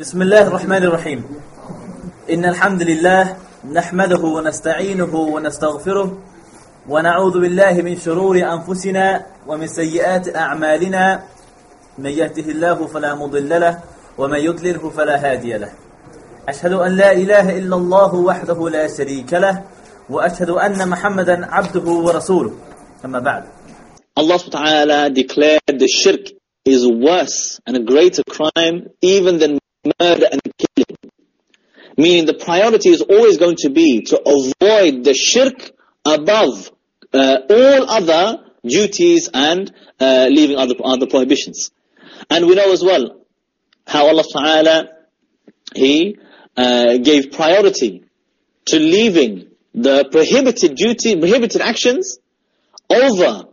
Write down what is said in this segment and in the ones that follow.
بسم الله الرحمن الرحيم إن الحمد لله نحمده ونستعينه ونستغفره ونعوذ بالله من شرور أنفسنا ومن سيئات أعمالنا من يهده الله فلا مضل له ومن يضلله فلا هادي له أشهد أن لا إله إلا الله وحده لا شريك له وأشهد أن محمدا عبده ورسوله أما بعد Allah subhanahu wa declared the shirk is worse and a greater crime even than murder and killing. Meaning the priority is always going to be to avoid the shirk above uh, all other duties and uh, leaving other, other prohibitions. And we know as well how Allah ta'ala, He uh, gave priority to leaving the prohibited duty, prohibited actions over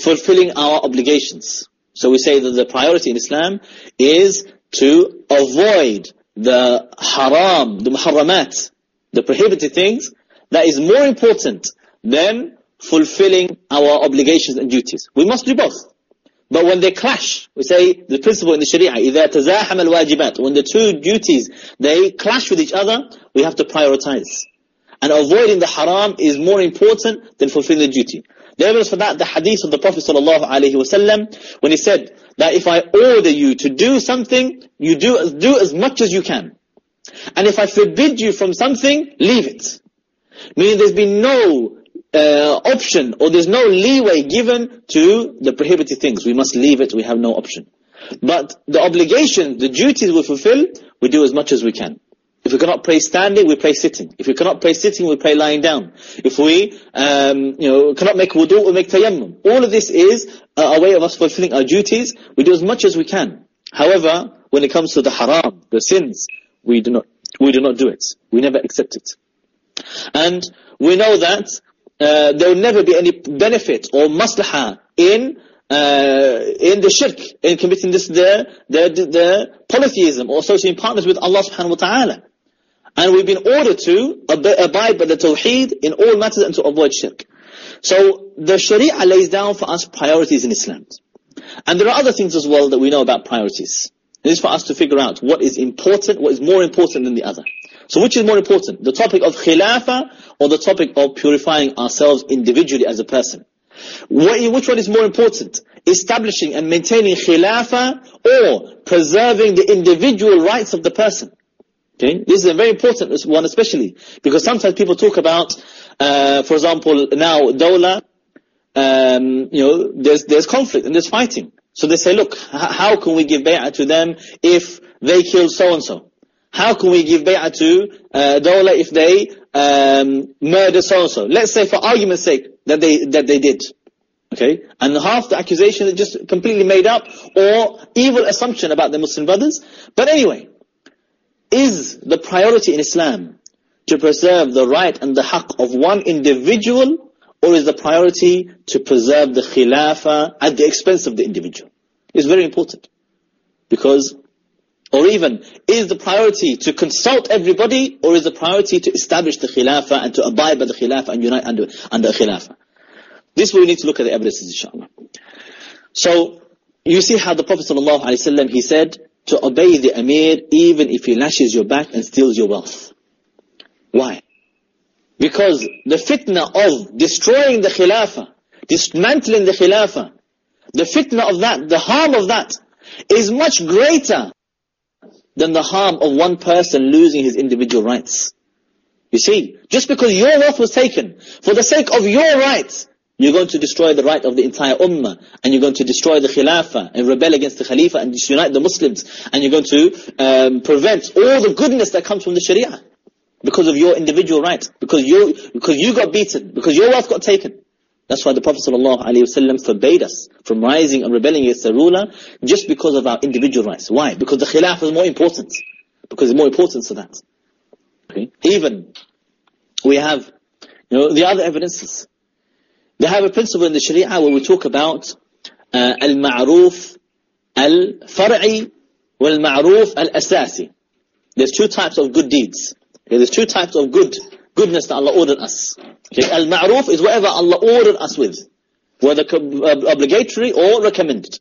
fulfilling our obligations. So we say that the priority in Islam is to avoid the haram, the muharramat, the prohibited things, that is more important than fulfilling our obligations and duties. We must do both. But when they clash, we say the principle in the Sharia, إِذَا تَزَاحَمَ الْوَاجِبَاتِ When the two duties, they clash with each other, we have to prioritize. And avoiding the haram is more important than fulfilling the duty. The evidence for that, the hadith of the Prophet ﷺ, when he said that if I order you to do something, you do, do as much as you can. And if I forbid you from something, leave it. Meaning there's been no uh, option or there's no leeway given to the prohibited things. We must leave it, we have no option. But the obligation, the duties we fulfill, we do as much as we can. If we cannot pray standing, we pray sitting. If we cannot pray sitting, we pray lying down. If we, um, you know, cannot make wudu, we make tayammum. All of this is a way of us fulfilling our duties. We do as much as we can. However, when it comes to the haram, the sins, we do not, we do not do it. We never accept it. And we know that uh, there will never be any benefit or maslahah in uh, in the shirk, in committing this the, the, the polytheism or associating partners with Allah subhanahu wa ta'ala. And we've been ordered to abide by the tawheed in all matters and to avoid shirk. So the sharia lays down for us priorities in Islam. And there are other things as well that we know about priorities. It is for us to figure out what is important, what is more important than the other. So which is more important? The topic of khilafah or the topic of purifying ourselves individually as a person? Which one is more important? Establishing and maintaining khilafah or preserving the individual rights of the person? Okay, this is a very important one especially because sometimes people talk about, uh, for example, now dawla, um, you know, there's there's conflict and there's fighting. So they say, look, how can we give bay'ah to them if they kill so and so? How can we give bay'ah to uh, dawla if they um, murder so and so? Let's say, for argument's sake, that they that they did. Okay, and half the accusation is just completely made up or evil assumption about the Muslim brothers. But anyway, is the priority in Islam to preserve the right and the haqq of one individual or is the priority to preserve the khilafah at the expense of the individual? It's very important. Because, or even, is the priority to consult everybody or is the priority to establish the khilafah and to abide by the khilafah and unite under, under khilafah? This we need to look at the evidences inshallah. So, you see how the Prophet ﷺ, he said, to obey the Amir even if he lashes your back and steals your wealth. Why? Because the fitna of destroying the khilafah, dismantling the khilafah, the fitna of that, the harm of that, is much greater than the harm of one person losing his individual rights. You see, just because your wealth was taken, for the sake of your rights, you're going to destroy the right of the entire ummah, and you're going to destroy the khilafah, and rebel against the khalifa, and disunite the Muslims, and you're going to um, prevent all the goodness that comes from the sharia. Because of your individual rights. because you, because you got beaten, because your wealth got taken. That's why the Prophet ﷺ forbade us from rising and rebelling against the ruler, just because of our individual rights. Why? Because the khilaf is more important. Because there's more importance to that. Okay? Even, we have, you know, the other evidences. They have a principle in the Sharia where we talk about uh, al-ma'ruf al-far'i wal-ma'ruf al-asasi. There's two types of good deeds. Okay, there's two types of good goodness that Allah ordered us. Okay, al-ma'ruf is whatever Allah ordered us with, whether obligatory or recommended.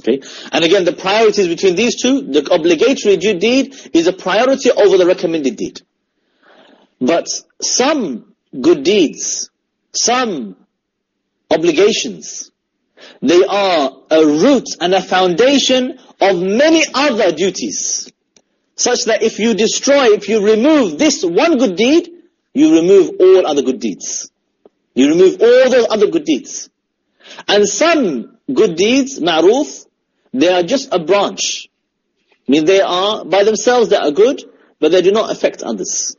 Okay? And again, the priorities between these two, the obligatory deed is a priority over the recommended deed. But some good deeds, some obligations, they are a root and a foundation of many other duties. Such that if you destroy, if you remove this one good deed, you remove all other good deeds. You remove all those other good deeds. And some good deeds, ma'ruf, they are just a branch. I mean, they are, by themselves, they are good, but they do not affect others.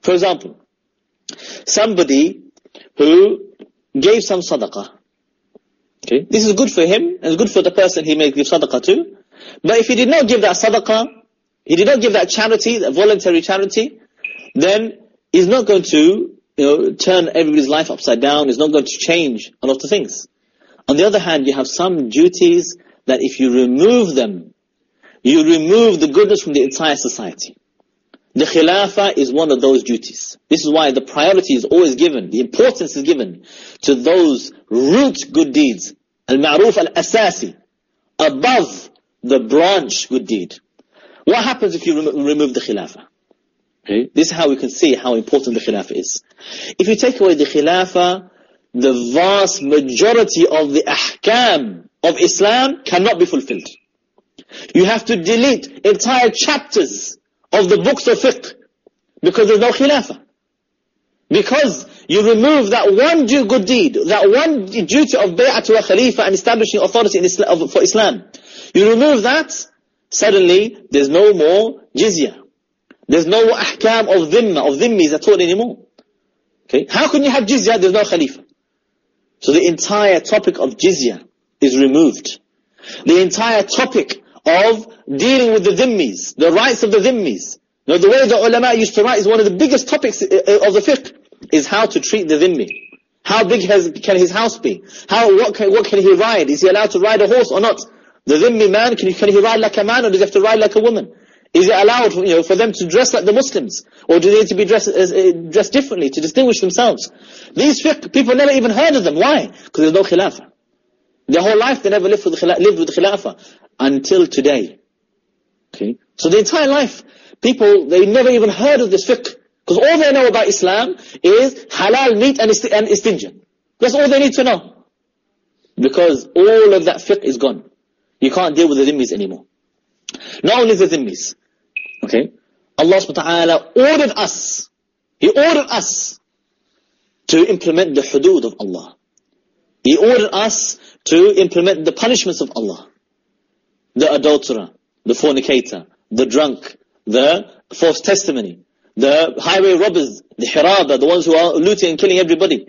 For example, somebody who gave some sadaqah. Okay, this is good for him, and good for the person he may give sadaqah to. But if he did not give that sadaqah, he did not give that charity, that voluntary charity, then he's not going to you know, turn everybody's life upside down. He's not going to change a lot of things. On the other hand, you have some duties that if you remove them, you remove the goodness from the entire society. The khilafah is one of those duties. This is why the priority is always given, the importance is given to those root good deeds, al-ma'ruf al-asasi, above the branch good deed. What happens if you rem remove the khilafah? Okay? This is how we can see how important the khilafah is. If you take away the khilafah, the vast majority of the ahkam of Islam cannot be fulfilled. You have to delete entire chapters of the books of fiqh because there's no khilafah. Because you remove that one good deed, that one duty of bay'ah to a khalifa and establishing authority Islam, for Islam. You remove that, suddenly there's no more jizya. There's no ahkam of dhimma, of dhimmis at all anymore. Okay? How can you have jizya? There's no khalifa. So the entire topic of jizya is removed. The entire topic of dealing with the dhimmis, the rights of the dhimmis. Now the way the ulama used to write is one of the biggest topics uh, uh, of the fiqh, is how to treat the dhimmi. How big has, can his house be? How, what can, what can he ride? Is he allowed to ride a horse or not? The dhimmi man, can he, can he ride like a man or does he have to ride like a woman? Is it allowed you know, for them to dress like the Muslims? Or do they need to be dressed, uh, dressed differently to distinguish themselves? These fiqh, people never even heard of them. Why? Because there's no khilafah. Their whole life they never lived with, lived with khilafah. Until today. Okay? So the entire life, people, they never even heard of this fiqh. Because all they know about Islam is halal meat and, ist and istinja. That's all they need to know. Because all of that fiqh is gone. You can't deal with the dhimmis anymore. Not only the dhimmis. Okay? Allah subhanahu wa ta'ala ordered us. He ordered us to implement the hudud of Allah. He ordered us to implement the punishments of Allah. The adulterer, the fornicator, the drunk, the false testimony, the highway robbers, the hiraba, the ones who are looting and killing everybody.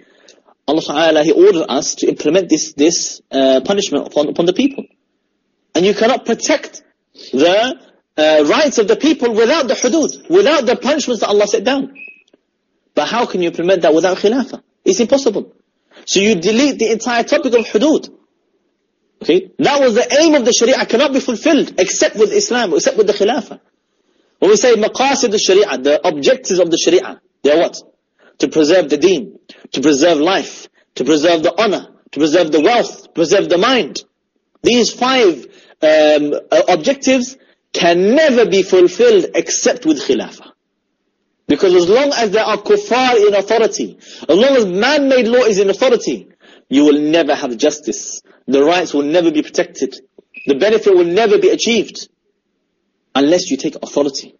Allah subhanahu wa Ta'ala, He ordered us to implement this, this uh, punishment upon, upon the people. And you cannot protect the uh, rights of the people without the hudud, without the punishments that Allah set down. But how can you implement that without khilafah? It's impossible. So you delete the entire topic of hudud. Okay? That was the aim of the sharia cannot be fulfilled except with Islam, except with the khilafah. When we say maqasid al-sharia, the objectives of the sharia, they are what? To preserve the deen, to preserve life, to preserve the honor, to preserve the wealth, to preserve the mind. These five um, uh, objectives can never be fulfilled except with khilafah. Because as long as there are kuffar in authority, as long as man-made law is in authority, you will never have justice. The rights will never be protected. The benefit will never be achieved unless you take authority.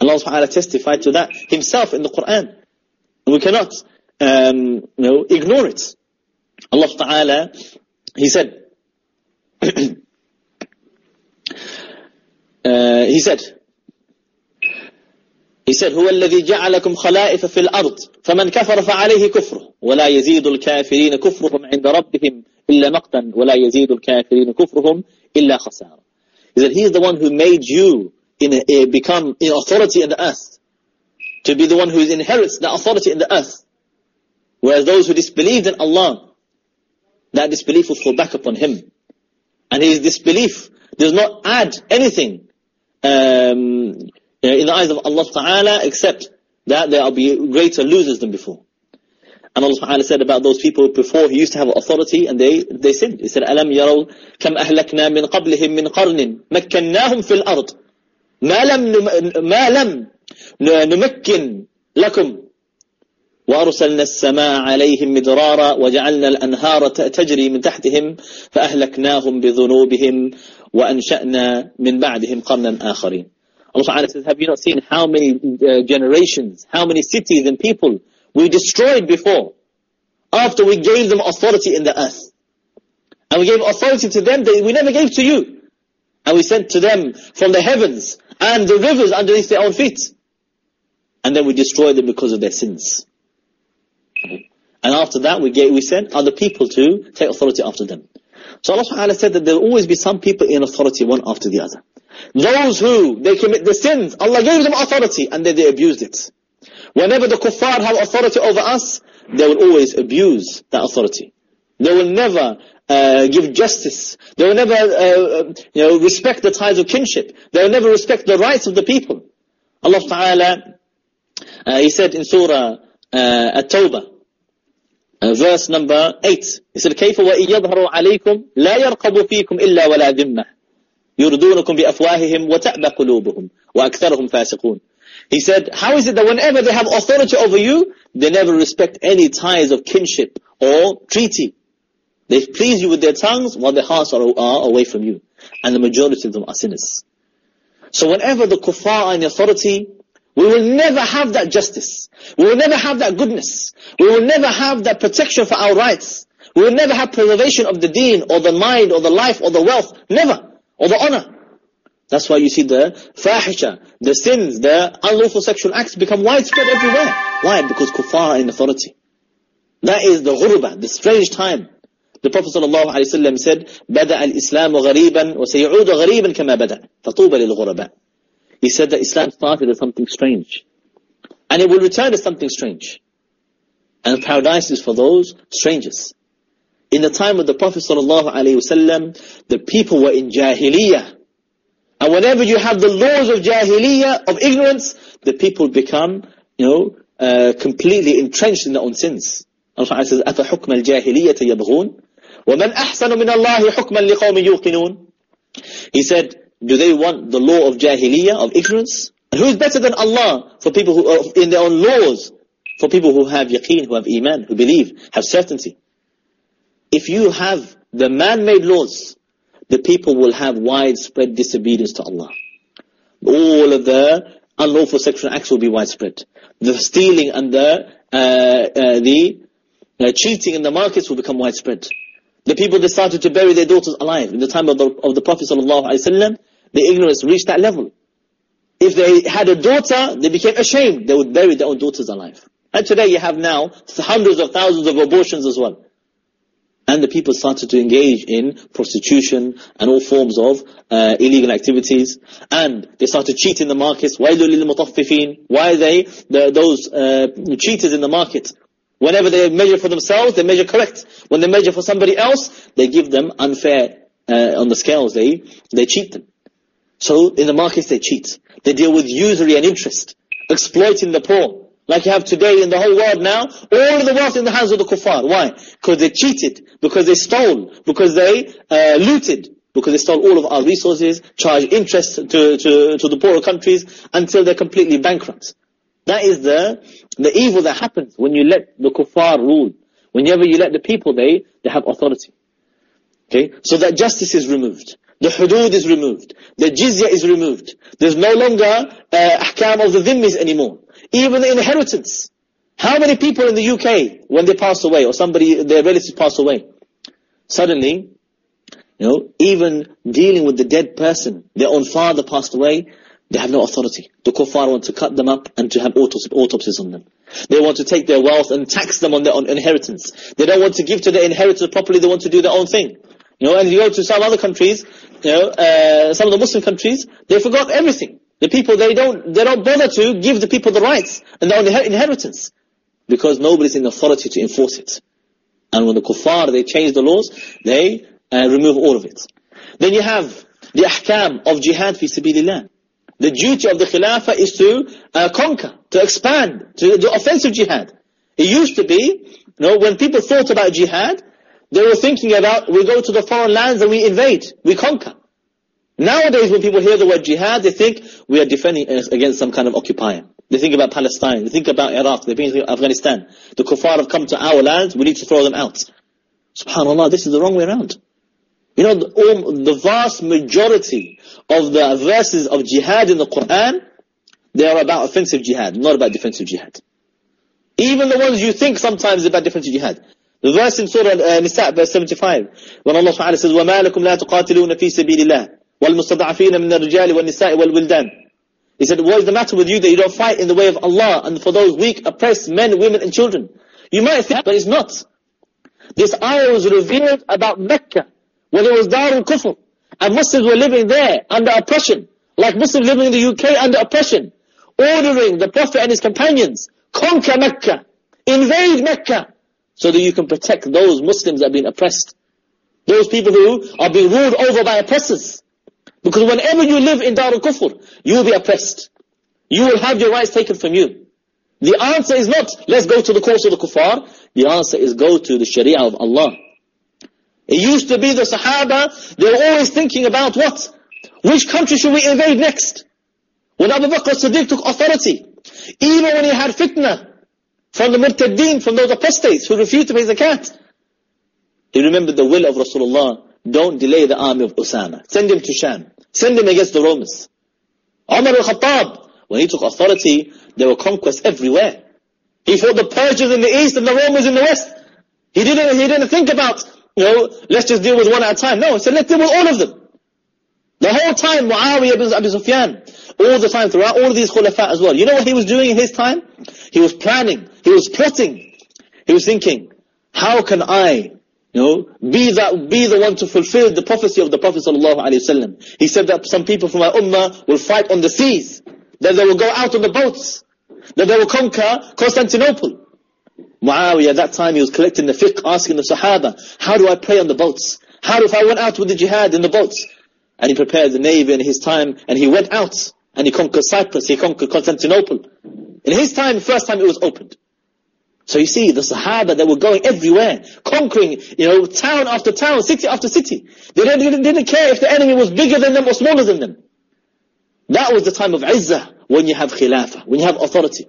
Allah subhanahu wa ta'ala testified to that himself in the Quran. We cannot um, you know, ignore it. Allah subhanahu wa ta'ala, He said, uh, He said, He said, هو الذي جعلكم خلائف في الأرض فمن كفر فعليه كفره ولا يزيد الكافرين كفرهم عند ربهم إلا مقتا ولا يزيد الكافرين كفرهم إلا خسارة. He said, He is the one who made you in a, a become in authority in the earth. To be the one who inherits the authority in the earth. Whereas those who disbelieved in Allah, that disbelief will fall back upon him. And his disbelief does not add anything um, in the eyes of Allah Ta'ala except that there will be greater losers than before. And Allah subhanahu said about those people before He used to have authority and they, they sinned. He said, أَلَمْ يَرَوْا كَمْ أَهْلَكْنَا مِنْ قَبْلِهِمْ مِنْ قَرْنٍ مَكَّنَّاهُمْ فِي الْأَرْضِ ما لم ما لم نمكن لكم وأرسلنا السماء عليهم مدرارا وجعلنا الأنهار تجري من تحتهم فأهلكناهم بذنوبهم وأنشأنا من بعدهم قرنا آخرين Allah Ta'ala says, have you not seen how many uh, generations, how many cities and people we destroyed before, after we gave them authority in the earth. And we gave authority to them that we never gave to you. And we sent to them from the heavens and the rivers underneath their own feet. And then we destroyed them because of their sins. And after that, we gave, we sent other people to take authority after them. So Allah subhanahu said that there will always be some people in authority one after the other. Those who, they commit the sins, Allah gave them authority and then they abused it. Whenever the kuffar have authority over us, they will always abuse that authority. They will never uh, give justice. They will never uh, you know, respect the ties of kinship. They will never respect the rights of the people. Allah Ta'ala, uh, He said in Surah uh, At-Tawbah, uh, verse number 8, He said, كيف وإن يظهروا عليكم لا يرقبوا فيكم إلا ولا ذمة يردونكم بأفواههم وتأبى قلوبهم وأكثرهم فاسقون he said, how is it that whenever they have authority over you, they never respect any ties of kinship or treaty? They please you with their tongues while their hearts are, are away from you. And the majority of them are sinners. So whenever the kuffar are in authority, we will never have that justice. We will never have that goodness. We will never have that protection for our rights. We will never have preservation of the deen or the mind or the life or the wealth. Never. Or the honor. That's why you see the fahisha, the sins, the unlawful sexual acts become widespread everywhere. Why? Because kuffar are in authority. That is the ghurba, the strange time. The Prophet ﷺ said, بدأ الإسلام غريبا وسيعود غريبا كما بدأ فطوبى للغرباء. He said that Islam started as something strange. And it will return as something strange. And paradise is for those strangers. In the time of the Prophet ﷺ, the people were in jahiliyyah. And whenever you have the laws of jahiliyyah, of ignorance, the people become, you know, uh, completely entrenched in their own sins. Allah says, أَفَحُكْمَ الْجَاهِلِيَّةِ يَبْغُونَ وَمَنْ أَحْسَنُ مِنَ اللَّهِ حُكْمًا لِقَوْمٍ يُوقِنُونَ He said, do they want the law of jahiliyyah, of ignorance? And who is better than Allah for people who, are in their own laws, for people who have yaqeen, who have iman, who believe, have certainty? If you have the man-made laws, the people will have widespread disobedience to Allah. All of the unlawful sexual acts will be widespread. The stealing and the, uh, uh, the uh, cheating in the markets will become widespread. The people that started to bury their daughters alive in the time of the, of the Prophet ﷺ, the ignorance reached that level. If they had a daughter, they became ashamed. They would bury their own daughters alive. And today you have now hundreds of thousands of abortions as well and the people started to engage in prostitution and all forms of uh, illegal activities, and they started cheating the markets. Why are they the, those uh, cheaters in the market? Whenever they measure for themselves, they measure correct. When they measure for somebody else, they give them unfair uh, on the scales. They they cheat them. So in the markets they cheat. They deal with usury and interest, exploiting the poor like you have today in the whole world now, all of the wealth in the hands of the kuffar. Why? Because they cheated, because they stole, because they uh, looted, because they stole all of our resources, charged interest to, to, to the poorer countries until they're completely bankrupt. That is the, the evil that happens when you let the kuffar rule. Whenever you let the people, they, they have authority. Okay? So that justice is removed. The hudud is removed. The jizya is removed. There's no longer uh, ahkam of the dhimmis anymore. Even the inheritance. How many people in the UK, when they pass away, or somebody, their relatives pass away, suddenly, you know, even dealing with the dead person, their own father passed away, they have no authority. The kuffar want to cut them up and to have autopsies on them. They want to take their wealth and tax them on their own inheritance. They don't want to give to their inheritors properly, they want to do their own thing. You know, and you go to some other countries, you know, uh, some of the Muslim countries, they forgot everything. The people, they don't, they don't bother to give the people the rights and their inheritance. Because nobody's in authority to enforce it. And when the kuffar, they change the laws, they uh, remove all of it. Then you have the ahkam of jihad fi sabilillah. The duty of the khilafah is to uh, conquer, to expand, to do offensive jihad. It used to be You know, when people thought about jihad, they were thinking about, we go to the foreign lands and we invade, we conquer. Nowadays, when people hear the word jihad, they think we are defending against some kind of occupier. They think about Palestine, they think about Iraq, they think about Afghanistan. The kuffar have come to our lands, we need to throw them out. SubhanAllah, this is the wrong way around. You know, the, the vast majority of the verses of jihad in the Quran, they are about offensive jihad, not about defensive jihad. Even the ones you think sometimes about defensive jihad. The verse in Surah uh, Nisa, verse 75, when Allah subhanahu says, وَمَا لَكُمْ لَا تُقَاتِلُونَ فِي سَبِيلِ اللَّهِ وَالْمُسْتَضَعَفِينَ مِنَ الرِّجَالِ وَالنِّسَاءِ وَالْوِلْدَانِ He said, what is the matter with you that you don't fight in the way of Allah and for those weak, oppressed men, women and children? You might think, but it's not. This ayah was revealed about Mecca when it was Darul Kufr. And Muslims were living there under oppression. Like Muslims living in the UK under oppression. Ordering the Prophet and his companions, conquer Mecca. Invade Mecca. so that you can protect those Muslims that have been oppressed. Those people who are being ruled over by oppressors. Because whenever you live in Darul Kufr, you will be oppressed. You will have your rights taken from you. The answer is not, let's go to the course of the kuffar. The answer is go to the sharia of Allah. It used to be the Sahaba, they were always thinking about what? Which country should we invade next? When Abu Bakr Siddiq took authority, even when he had fitna from the murtaddeen, from those apostates who refused to pay zakat, he remembered the will of Rasulullah. Don't delay the army of Usama. Send him to Sham. Send him against the Romans. Umar al-Khattab, when he took authority, there were conquests everywhere. He fought the Persians in the east and the Romans in the west. He didn't, he didn't think about, you know, let's just deal with one at a time. No, he said, let's deal with all of them. The whole time, Muawiyah ibn Abi Sufyan, all the time, throughout all of these khulafa as well. You know what he was doing in his time? He was planning, he was plotting, he was thinking, how can I, you know, be that, be the one to fulfill the prophecy of the Prophet sallallahu? He said that some people from our ummah will fight on the seas, that they will go out on the boats, that they will conquer Constantinople. Muawiyah, at that time he was collecting the fiqh, asking the Sahaba, how do I pray on the boats? How if I went out with the jihad in the boats? And he prepared the navy in his time, and he went out, and he conquered Cyprus, he conquered Constantinople. In his time, the first time it was opened. So you see, the Sahaba, they were going everywhere, conquering, you know, town after town, city after city. They didn't, didn't care if the enemy was bigger than them or smaller than them. That was the time of izzah, when you have khilafah, when you have authority.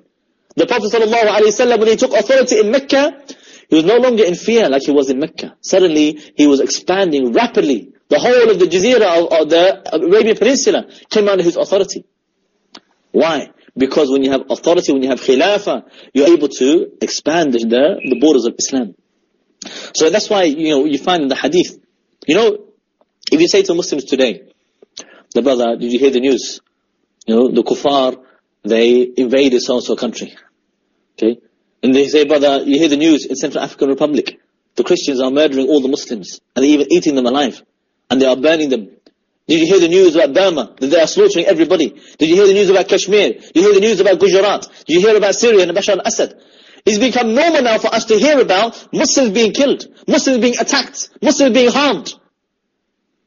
The Prophet ﷺ, when he took authority in Mecca, he was no longer in fear like he was in Mecca. Suddenly, he was expanding rapidly. The whole of the Jazeera, of, the Arabian Peninsula, came under his authority. Why? Because when you have authority, when you have khilafah, you're able to expand the, the borders of Islam. So that's why, you know, you find in the hadith, you know, if you say to Muslims today, the brother, did you hear the news? You know, the kuffar, they invaded so-and-so country. Okay? And they say, brother, you hear the news in Central African Republic. The Christians are murdering all the Muslims. And they're even eating them alive. And they are burning them. Did you hear the news about Burma? That they are slaughtering everybody. Did you hear the news about Kashmir? Did you hear the news about Gujarat? Did you hear about Syria and Bashar al-Assad? It's become normal now for us to hear about Muslims being killed, Muslims being attacked, Muslims being harmed.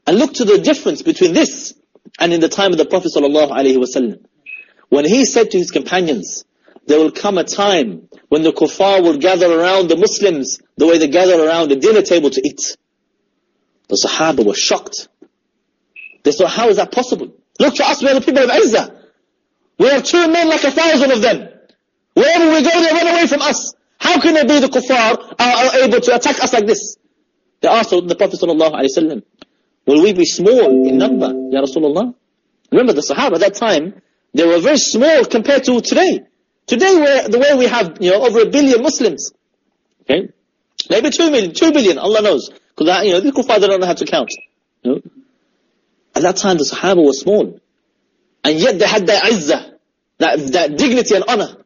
And look to the difference between this and in the time of the Prophet sallallahu. When he said to his companions, there will come a time when the kuffar will gather around the Muslims the way they gather around the dinner table to eat. The Sahaba were shocked. They thought, how is that possible? Look to us, we are the people of Izzah. We have two men like a thousand of them. Wherever we go, they run away from us. How can it be the kuffar are, are able to attack us like this? They asked the Prophet ﷺ, will we be small in number, Ya Rasulullah? Remember the Sahaba at that time, they were very small compared to today. Today, the way we have, you know, over a billion Muslims. Okay? Maybe two million, two billion, Allah knows. Because, you know, the kuffar don't know how to count. You know? At that time, the Sahaba were small. And yet they had their izzah, that, that dignity and honor.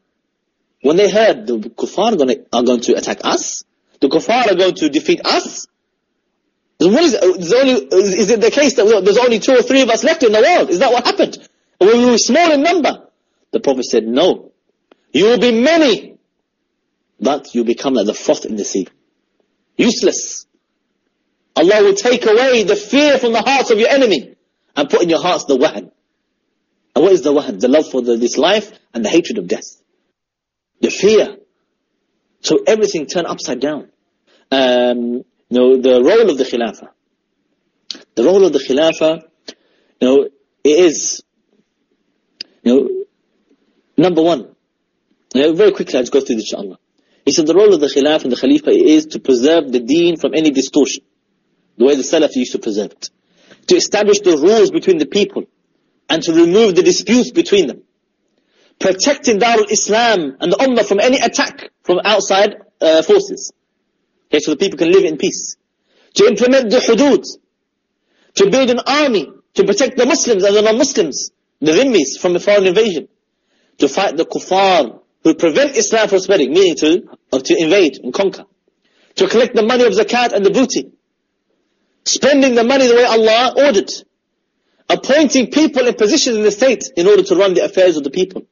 When they heard the kuffar to, are going to attack us, the kuffar are going to defeat us, what is, only, is it the case that there's only two or three of us left in the world? Is that what happened? we were small in number. The Prophet said, no. You will be many, but you become like the froth in the sea. Useless. Allah will take away the fear from the hearts of your enemy and put in your hearts the wahn. And what is the wahn? The love for the, this life and the hatred of death. The fear. So everything turned upside down. Um, you know, the role of the Khilafah. The role of the Khilafah, you know, it is, you know, number one. Know, very quickly, I'll just go through this, inshallah. He said the role of the Khilafah and the Khalifa is to preserve the deen from any distortion. The way the Salaf used to preserve it. To establish the rules between the people. And to remove the disputes between them. Protecting Darul Islam and the Ummah from any attack from outside uh, forces. Okay, so the people can live in peace. To implement the hudud. To build an army to protect the Muslims and the non-Muslims, the dhimmis from the foreign invasion. To fight the kuffar who prevent Islam from spreading, meaning to, to invade and conquer. To collect the money of zakat and the booty. Spending the money the way Allah ordered. Appointing people in positions in the state in order to run the affairs of the people.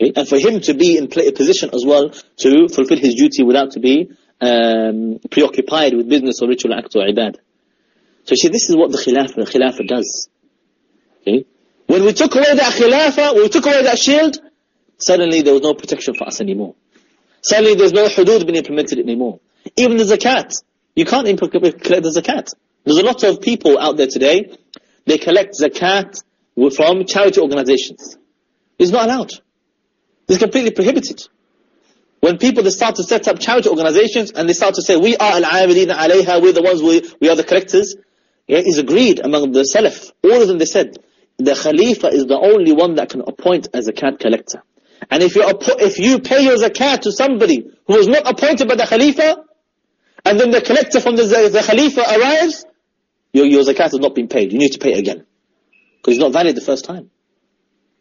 Okay? And for him to be in a position as well to fulfill his duty without to be um, preoccupied with business or ritual act or ibad. So see, this is what the khilafah, the khilafah does. Okay? When we took away that khilafah, we took away that shield, suddenly there was no protection for us anymore. Suddenly there's no hudud being implemented anymore. Even the zakat. You can't collect the zakat. There's a lot of people out there today, they collect zakat from charity organizations. It's not allowed. It's completely prohibited. When people they start to set up charity organizations and they start to say, we are al-amilina alayha, we're the ones, we, we are the collectors, yeah, is agreed among the Salaf. All of them, they said, the Khalifa is the only one that can appoint as a zakat collector. And if you, if you pay your zakat to somebody who was not appointed by the Khalifa, and then the collector from the, the Khalifa arrives, your, your zakat has not been paid. You need to pay it again. Because it's not valid the first time.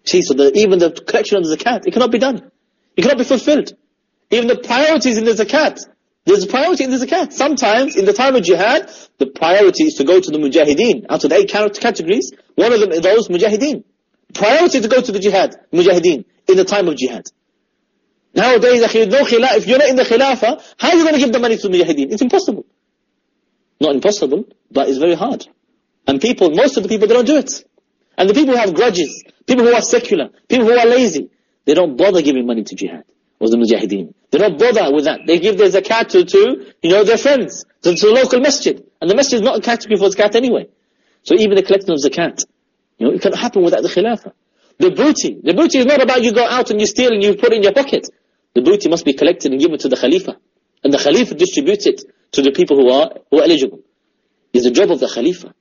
See, so the, even the collection of the zakat, it cannot be done. It cannot be fulfilled. Even the priorities in the zakat. There's a priority in the zakat. Sometimes, in the time of jihad, the priority is to go to the mujahideen. Out of the eight categories, one of them is those mujahideen. Priority to go to the jihad, mujahideen, in the time of jihad. Nowadays, if you're not in the khilafah, how are you going to give the money to the mujahideen? It's impossible. Not impossible, but it's very hard. And people, most of the people, they don't do it. And the people who have grudges, people who are secular, people who are lazy, they don't bother giving money to jihad was the mujahideen. They don't bother with that. They give their zakat to, to you know, their friends, to, to the local masjid. And the masjid is not a category for zakat anyway. So even the collecting of zakat, you know, it can happen without the khilafah. The booty, the booty is not about you go out and you steal and you put in your pocket. The booty must be collected and given to the khalifa. And the khalifa distributes it to the people who are, who are eligible. It's the job of the khalifa.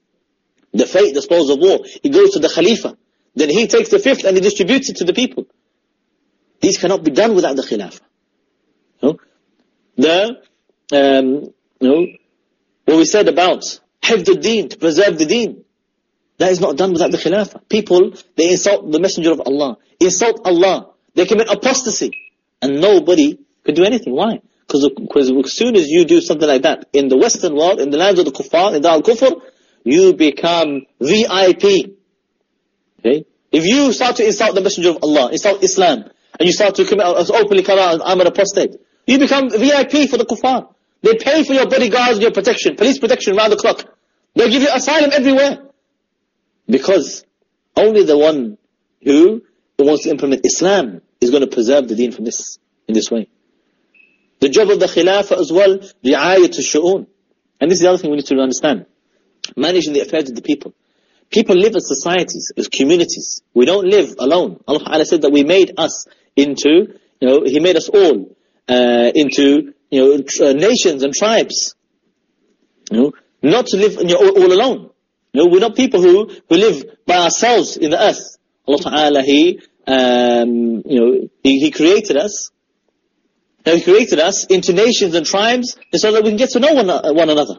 The fate, the spoils of war, it goes to the khalifa. Then he takes the fifth and he distributes it to the people. These cannot be done without the. You know? The, um, what we said about hifd deen to preserve the deen, that is not done without the khilafah. People, they insult the messenger of Allah, insult Allah, they commit apostasy, and nobody could do anything. Why? Because as soon as you do something like that in the Western world, in the lands of the kuffar, in the al-kufr, you become VIP. Okay? If you start to insult the messenger of Allah, insult Islam, and you start to commit, uh, openly come out, I'm an apostate. You become VIP for the kuffar. They pay for your bodyguards and your protection, police protection around the clock. They give you asylum everywhere. Because only the one who wants to implement Islam is going to preserve the deen from this, in this way. The job of the khilafah as well, ri'ayat al-shu'un. And this is the other thing we need to understand. Managing the affairs of the people. People live as societies, as communities. We don't live alone. Allah said that we made us into, you know, He made us all uh, into, you know, uh, nations and tribes. You know, not to live you know, all, all, alone. You know, we're not people who, who live by ourselves in the earth. Allah Ta'ala, He, um, you know, He, he created us. Now He created us into nations and tribes so that we can get to know one, one another.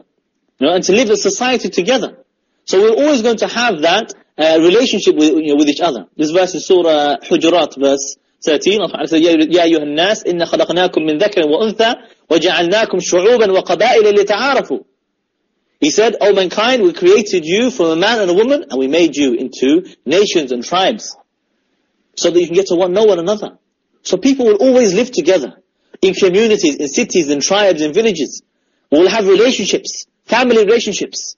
You know, and to live as society together. So we're always going to have that uh, relationship with, you know, with each other. This verse is Surah Hujurat, verse 13 Allah said يا أيها الناس إن خلقناكم من ذكر وأنثى وجعلناكم شعوبا وقبائل لتعارفوا he said, O mankind, we created you from a man and a woman, and we made you into nations and tribes, so that you can get to one, know one another. So people will always live together, in communities, in cities, in tribes, in villages. We will have relationships, family relationships.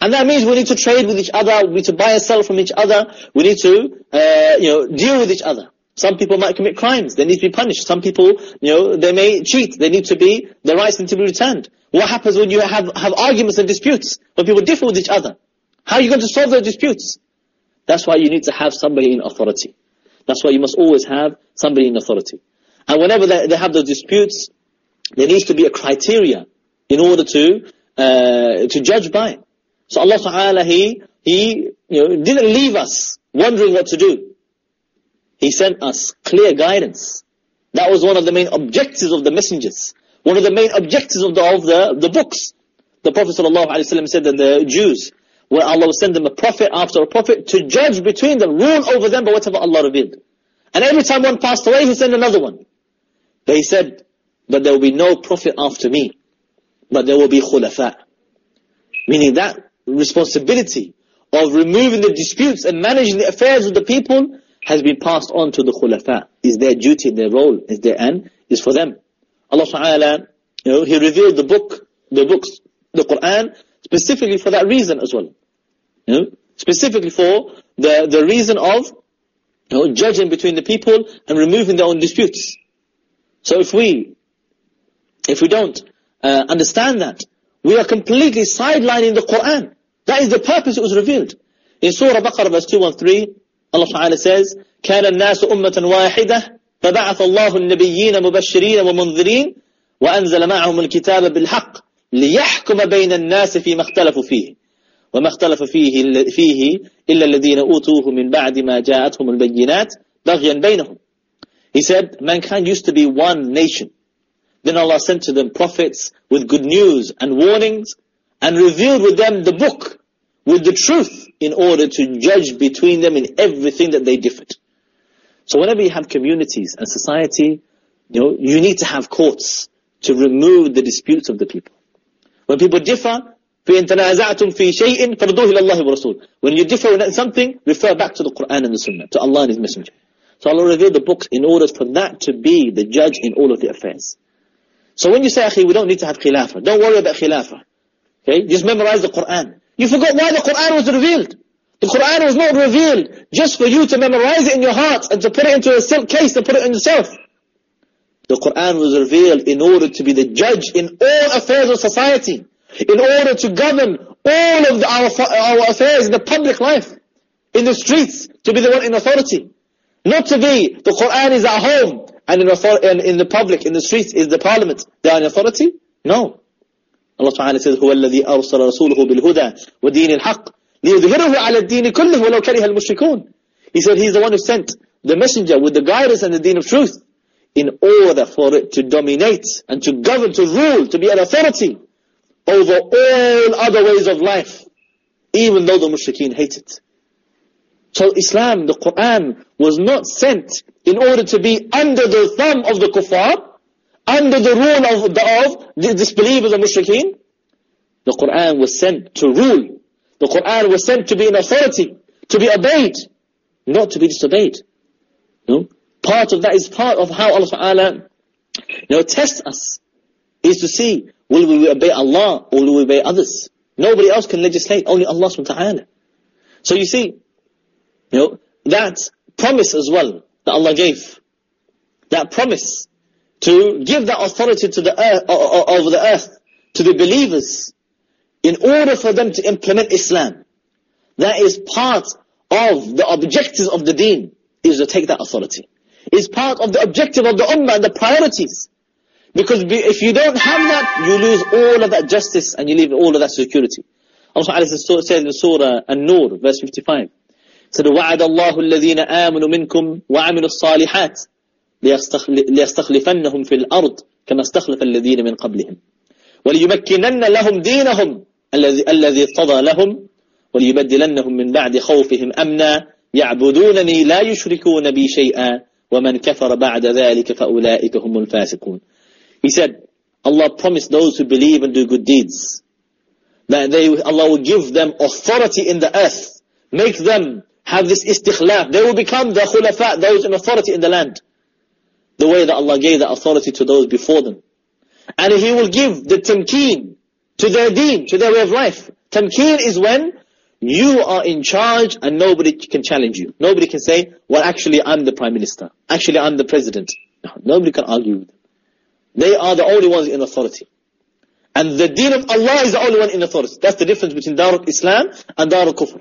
And that means we need to trade with each other, we need to buy and sell from each other, we need to, uh, you know, deal with each other. Some people might commit crimes. They need to be punished. Some people, you know, they may cheat. They need to be, their rights need to be returned. What happens when you have, have arguments and disputes? When people differ with each other? How are you going to solve those disputes? That's why you need to have somebody in authority. That's why you must always have somebody in authority. And whenever they, they have those disputes, there needs to be a criteria in order to, uh, to judge by. So Allah Ta'ala, He, He, you know, didn't leave us wondering what to do. He sent us clear guidance. That was one of the main objectives of the messengers. One of the main objectives of the, of the, the books. The Prophet ﷺ said that the Jews, where Allah will send them a prophet after a prophet to judge between them, rule over them by whatever Allah revealed. And every time one passed away, he sent another one. They said, but there will be no prophet after me, but there will be khulafa. Meaning that responsibility of removing the disputes and managing the affairs of the people has been passed on to the khulafa. Is their duty, their role, is their end, is for them. Allah Ta'ala, you know, He revealed the book, the books, the Quran, specifically for that reason as well. You know, specifically for the, the reason of you know, judging between the people and removing their own disputes. So if we, if we don't uh, understand that, we are completely sidelining the Quran. That is the purpose it was revealed. In Surah Baqarah verse 213, Allah Ta'ala says, كان الناس أمة واحدة فبعث الله النبيين مبشرين ومنذرين وأنزل معهم الكتاب بالحق ليحكم بين الناس فيما اختلفوا فيه وما اختلف فيه, فيه إلا الذين أوتوه من بعد ما جاءتهم البينات بغيا بينهم He said, mankind used to be one nation. Then Allah sent to them prophets with good news and warnings and revealed with them the book with the truth in order to judge between them in everything that they differed. So whenever you have communities and society, you know, you need to have courts to remove the disputes of the people. When people differ, فَإِن تَنَازَعْتُمْ فِي شَيْءٍ فَرْضُوهِ إِلَى اللَّهِ وَرَسُولِ When you differ in something, refer back to the Quran and the Sunnah, to Allah and His Messenger. So Allah revealed the books in order for that to be the judge in all of the affairs. So when you say, Akhi, we don't need to have khilafah, don't worry about khilafah. Okay? Just memorize the Quran. You forgot why the Quran was revealed. The Quran was not revealed just for you to memorize it in your heart and to put it into a silk case and put it in yourself. The Quran was revealed in order to be the judge in all affairs of society. In order to govern all of the, our, our affairs in the public life. In the streets, to be the one in authority. Not to be, the Quran is at home, and in, and in the public, in the streets, is the parliament. They are in authority? No. Allah Ta'ala says, هو الذي أرسل رسوله بالهدى ودين الحق ليظهره على الدين كله ولو كره المشركون. He said he's the one who sent the messenger with the guidance and the deen of truth in order for it to dominate and to govern, to rule, to be an authority over all other ways of life, even though the mushrikeen hate it. So Islam, the Quran, was not sent in order to be under the thumb of the kuffar, under the rule of the, of the disbelievers and mushrikeen. The Quran was sent to rule. the Quran was sent to be an authority, to be obeyed, not to be disobeyed. No? Part of that is part of how Allah Ta'ala you know, tests us, is to see, will we obey Allah or will we obey others? Nobody else can legislate, only Allah subhanahu wa ta'ala. So you see, you know, that promise as well that Allah gave, that promise to give that authority to the earth, over the earth, to the believers, in order for them to implement Islam. That is part of the objectives of the deen, is to take that authority. It's part of the objective of the ummah and the priorities. Because if you don't have that, you lose all of that justice and you leave all of that security. Allah said in Surah An-Nur, verse 55, said, وَعَدَ اللَّهُ الَّذِينَ آمَنُوا مِنْكُمْ وَعَمِلُوا الصَّالِحَاتِ ليستخلفنهم في الأرض كما استخلف الذين من قبلهم وليمكنن لهم دينهم الذي الذي ارتضى لهم وليبدلنهم من بعد خوفهم أمنا يعبدونني لا يشركون بي شيئا ومن كفر بعد ذلك فأولئك هم الفاسقون He said, Allah promised those who believe and do good deeds that they, Allah will give them authority in the earth, make them have this istikhlaf. They will become the khulafa, those in authority in the land. the way that Allah gave that authority to those before them. And He will give the tamkeen to their deen, to their way of life. Tamkeen is when You are in charge and nobody can challenge you. Nobody can say, well actually I'm the Prime Minister. Actually I'm the President. No, nobody can argue with them. They are the only ones in authority. And the deen of Allah is the only one in authority. That's the difference between Darul Islam and Darul Kufr.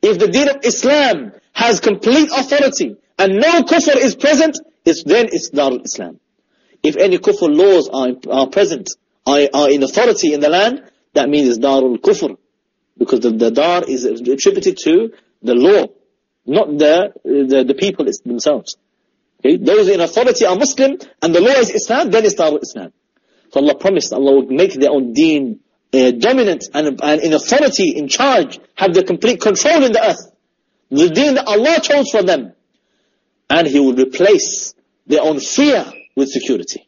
If the deen of Islam has complete authority and no kufr is present, it's, then it's Darul Islam. If any kufr laws are, are present, are, in authority in the land, that means it's Darul Kufr. Because the, the Dar is attributed to the law, not the, the, the people themselves. Okay? Those in authority are Muslim, and the law is Islam, then it's Darul Islam. So Allah promised Allah would make their own deen uh, dominant and, and in authority, in charge, have the complete control in the earth. The deen that Allah chose for them. And He will replace their own fear with security.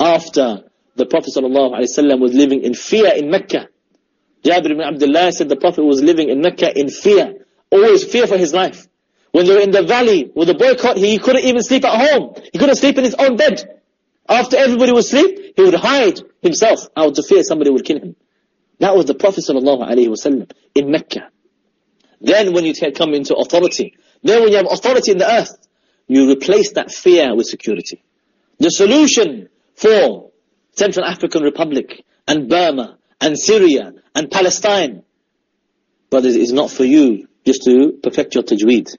After the Prophet ﷺ was living in fear in Mecca, Jabir ibn Abdullah said the Prophet was living in Mecca in fear, always fear for his life. When they were in the valley with the boycott, he couldn't even sleep at home. He couldn't sleep in his own bed. After everybody would sleep, he would hide himself out of fear somebody would kill him. That was the Prophet ﷺ in Mecca. Then when you come into authority, then when you have authority in the earth, you replace that fear with security. The solution for Central African Republic and Burma and Syria and Palestine, brothers, it's not for you just to perfect your tajweed.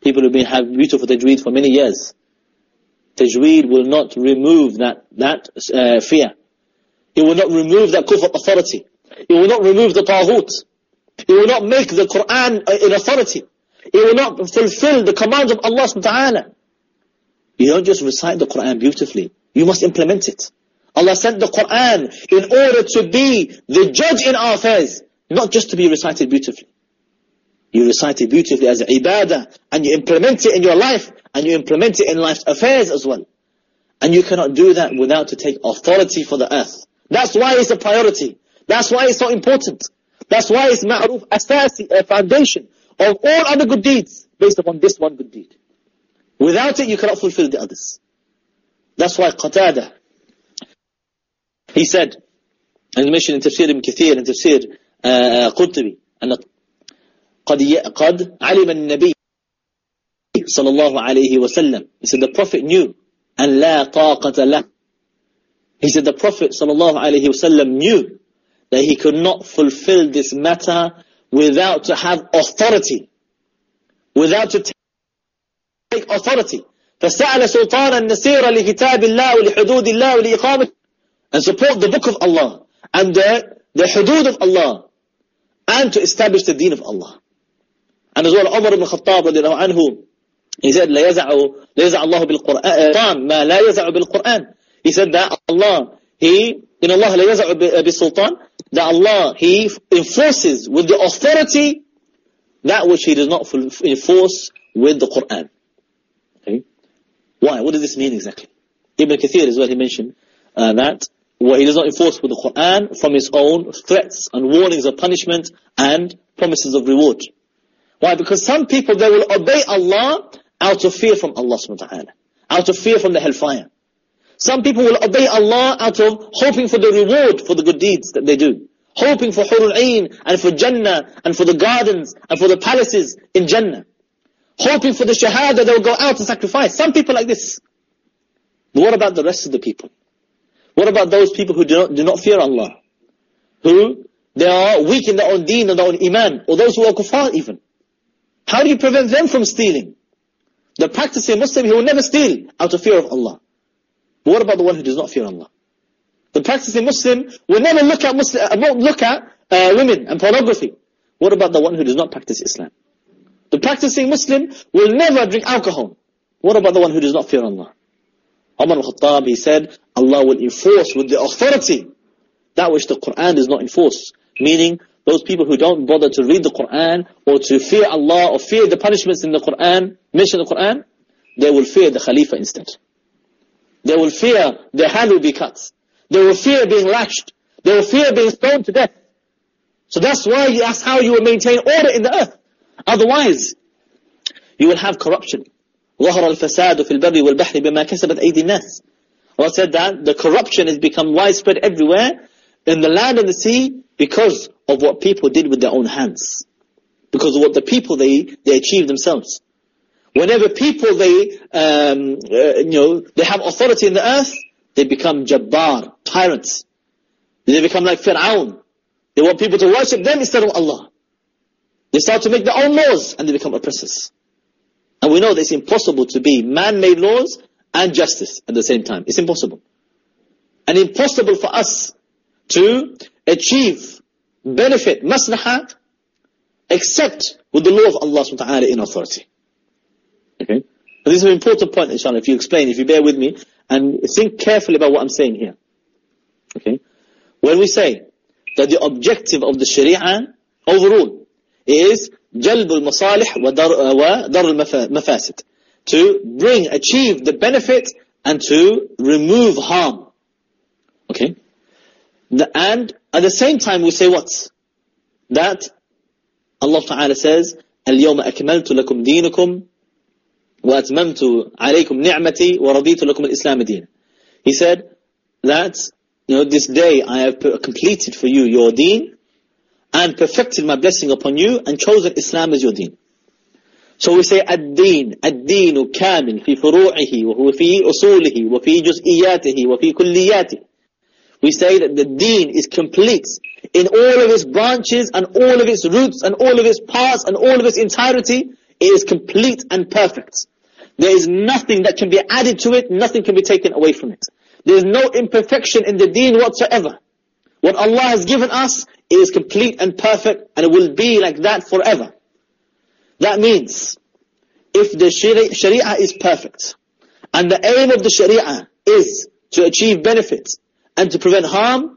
People been have beautiful tajweed for many years. Tajweed will not remove that, that uh, fear. It will not remove that kufr authority. It will not remove the taghut. It will not make the Quran an authority. It will not fulfill the commands of Allah subhanahu wa ta'ala. You don't just recite the Quran beautifully. You must implement it. Allah sent the Quran in order to be the judge in our affairs, not just to be recited beautifully. You recite it beautifully as ibadah, and you implement it in your life, and you implement it in life's affairs as well. And you cannot do that without to take authority for the earth. That's why it's a priority. That's why it's so important. That's why it's ma'ruf, asasi, a foundation of all other good deeds based upon this one good deed. Without it, you cannot fulfill the others. That's why Qatada, he said, and mentioned in Tafsir ibn Kathir and Tafsir uh, Qurtubi, أن قد قد علم النبي صلى الله عليه وسلم he said the prophet knew and لا طاقة له he said the prophet صلى الله عليه وسلم knew that he could not fulfill this matter without to have authority without to take authority فسأل سلطانا نسيرا لكتاب الله ولحدود الله ولإقامة and support the book of Allah and the, the hudud of Allah and to establish the deen of Allah and as well Umar ibn Khattab radiallahu anhu he said لا يزع, لا يزع الله بالقرآن ما لا يزع بالقرآن he said that Allah he in Allah لا يزع بالسلطان that Allah he enforces with the authority that which he does not enforce with the Quran okay why what does this mean exactly Ibn Kathir as well he mentioned uh, that what he does not enforce with the Quran from his own threats and warnings of punishment and promises of reward why? Because some people, they will obey Allah out of fear from Allah subhanahu wa ta'ala. Out of fear from the hellfire. Some people will obey Allah out of hoping for the reward for the good deeds that they do. Hoping for Hurul and for Jannah and for the gardens and for the palaces in Jannah. Hoping for the Shahada they will go out and sacrifice. Some people like this. But what about the rest of the people? What about those people who do not, do not fear Allah? Who, they are weak in their own deen and their own iman. Or those who are kuffar even. How do you prevent them from stealing? The practicing Muslim, he will never steal out of fear of Allah. But what about the one who does not fear Allah? The practicing Muslim will never look at Muslim, uh, look at uh, women and pornography. What about the one who does not practice Islam? The practicing Muslim will never drink alcohol. What about the one who does not fear Allah? Umar al-Khattab, he said, Allah will enforce with the authority that which the Quran does not enforce. Meaning, those people who don't bother to read the Quran or to fear Allah or fear the punishments in the Quran, mention the Quran, they will fear the Khalifa instead. They will fear their hand will be cut. They will fear being lashed. They will fear being stoned to death. So that's why ask how you will maintain order in the earth. Otherwise, you will have corruption. ظهر الفساد في البر والبحر بما كسبت أيدي الناس. Allah said that the corruption has become widespread everywhere in the land and the sea because of what people did with their own hands. Because of what the people they, they achieved themselves. Whenever people they, um, uh, you know, they have authority in the earth, they become jabbar, tyrants. They become like Fir'aun. They want people to worship them instead of Allah. They start to make their own laws and they become oppressors. And we know that it's impossible to be man-made laws and justice at the same time. It's impossible. And impossible for us to achieve benefit, maslahat, except with the law of Allah subhanahu wa ta'ala in authority. Okay? And this is an important point, inshallah, if you explain, if you bear with me, and think carefully about what I'm saying here. Okay? When we say that the objective of the Sharia overall is جلب المصالح ودر المفاسد to bring, achieve the benefit and to remove harm. Okay? The, and at the same time we say what? That Allah Ta'ala says, اليوم أكملت لكم دينكم وأتممت عليكم نعمتي ورضيت لكم الإسلام دين. He said that, you know, this day I have completed for you your deen and perfected my blessing upon you and chosen Islam as your deen. So we say الدين الدين كامل في فروعه وهو في أصوله وفي جزئياته وفي كلياته we say that the deen is complete in all of its branches and all of its roots and all of its parts and all of its entirety. It is complete and perfect. There is nothing that can be added to it, nothing can be taken away from it. There is no imperfection in the deen whatsoever. What Allah has given us is complete and perfect and it will be like that forever. That means, if the sharia is perfect, and the aim of the sharia is to achieve benefits, and to prevent harm,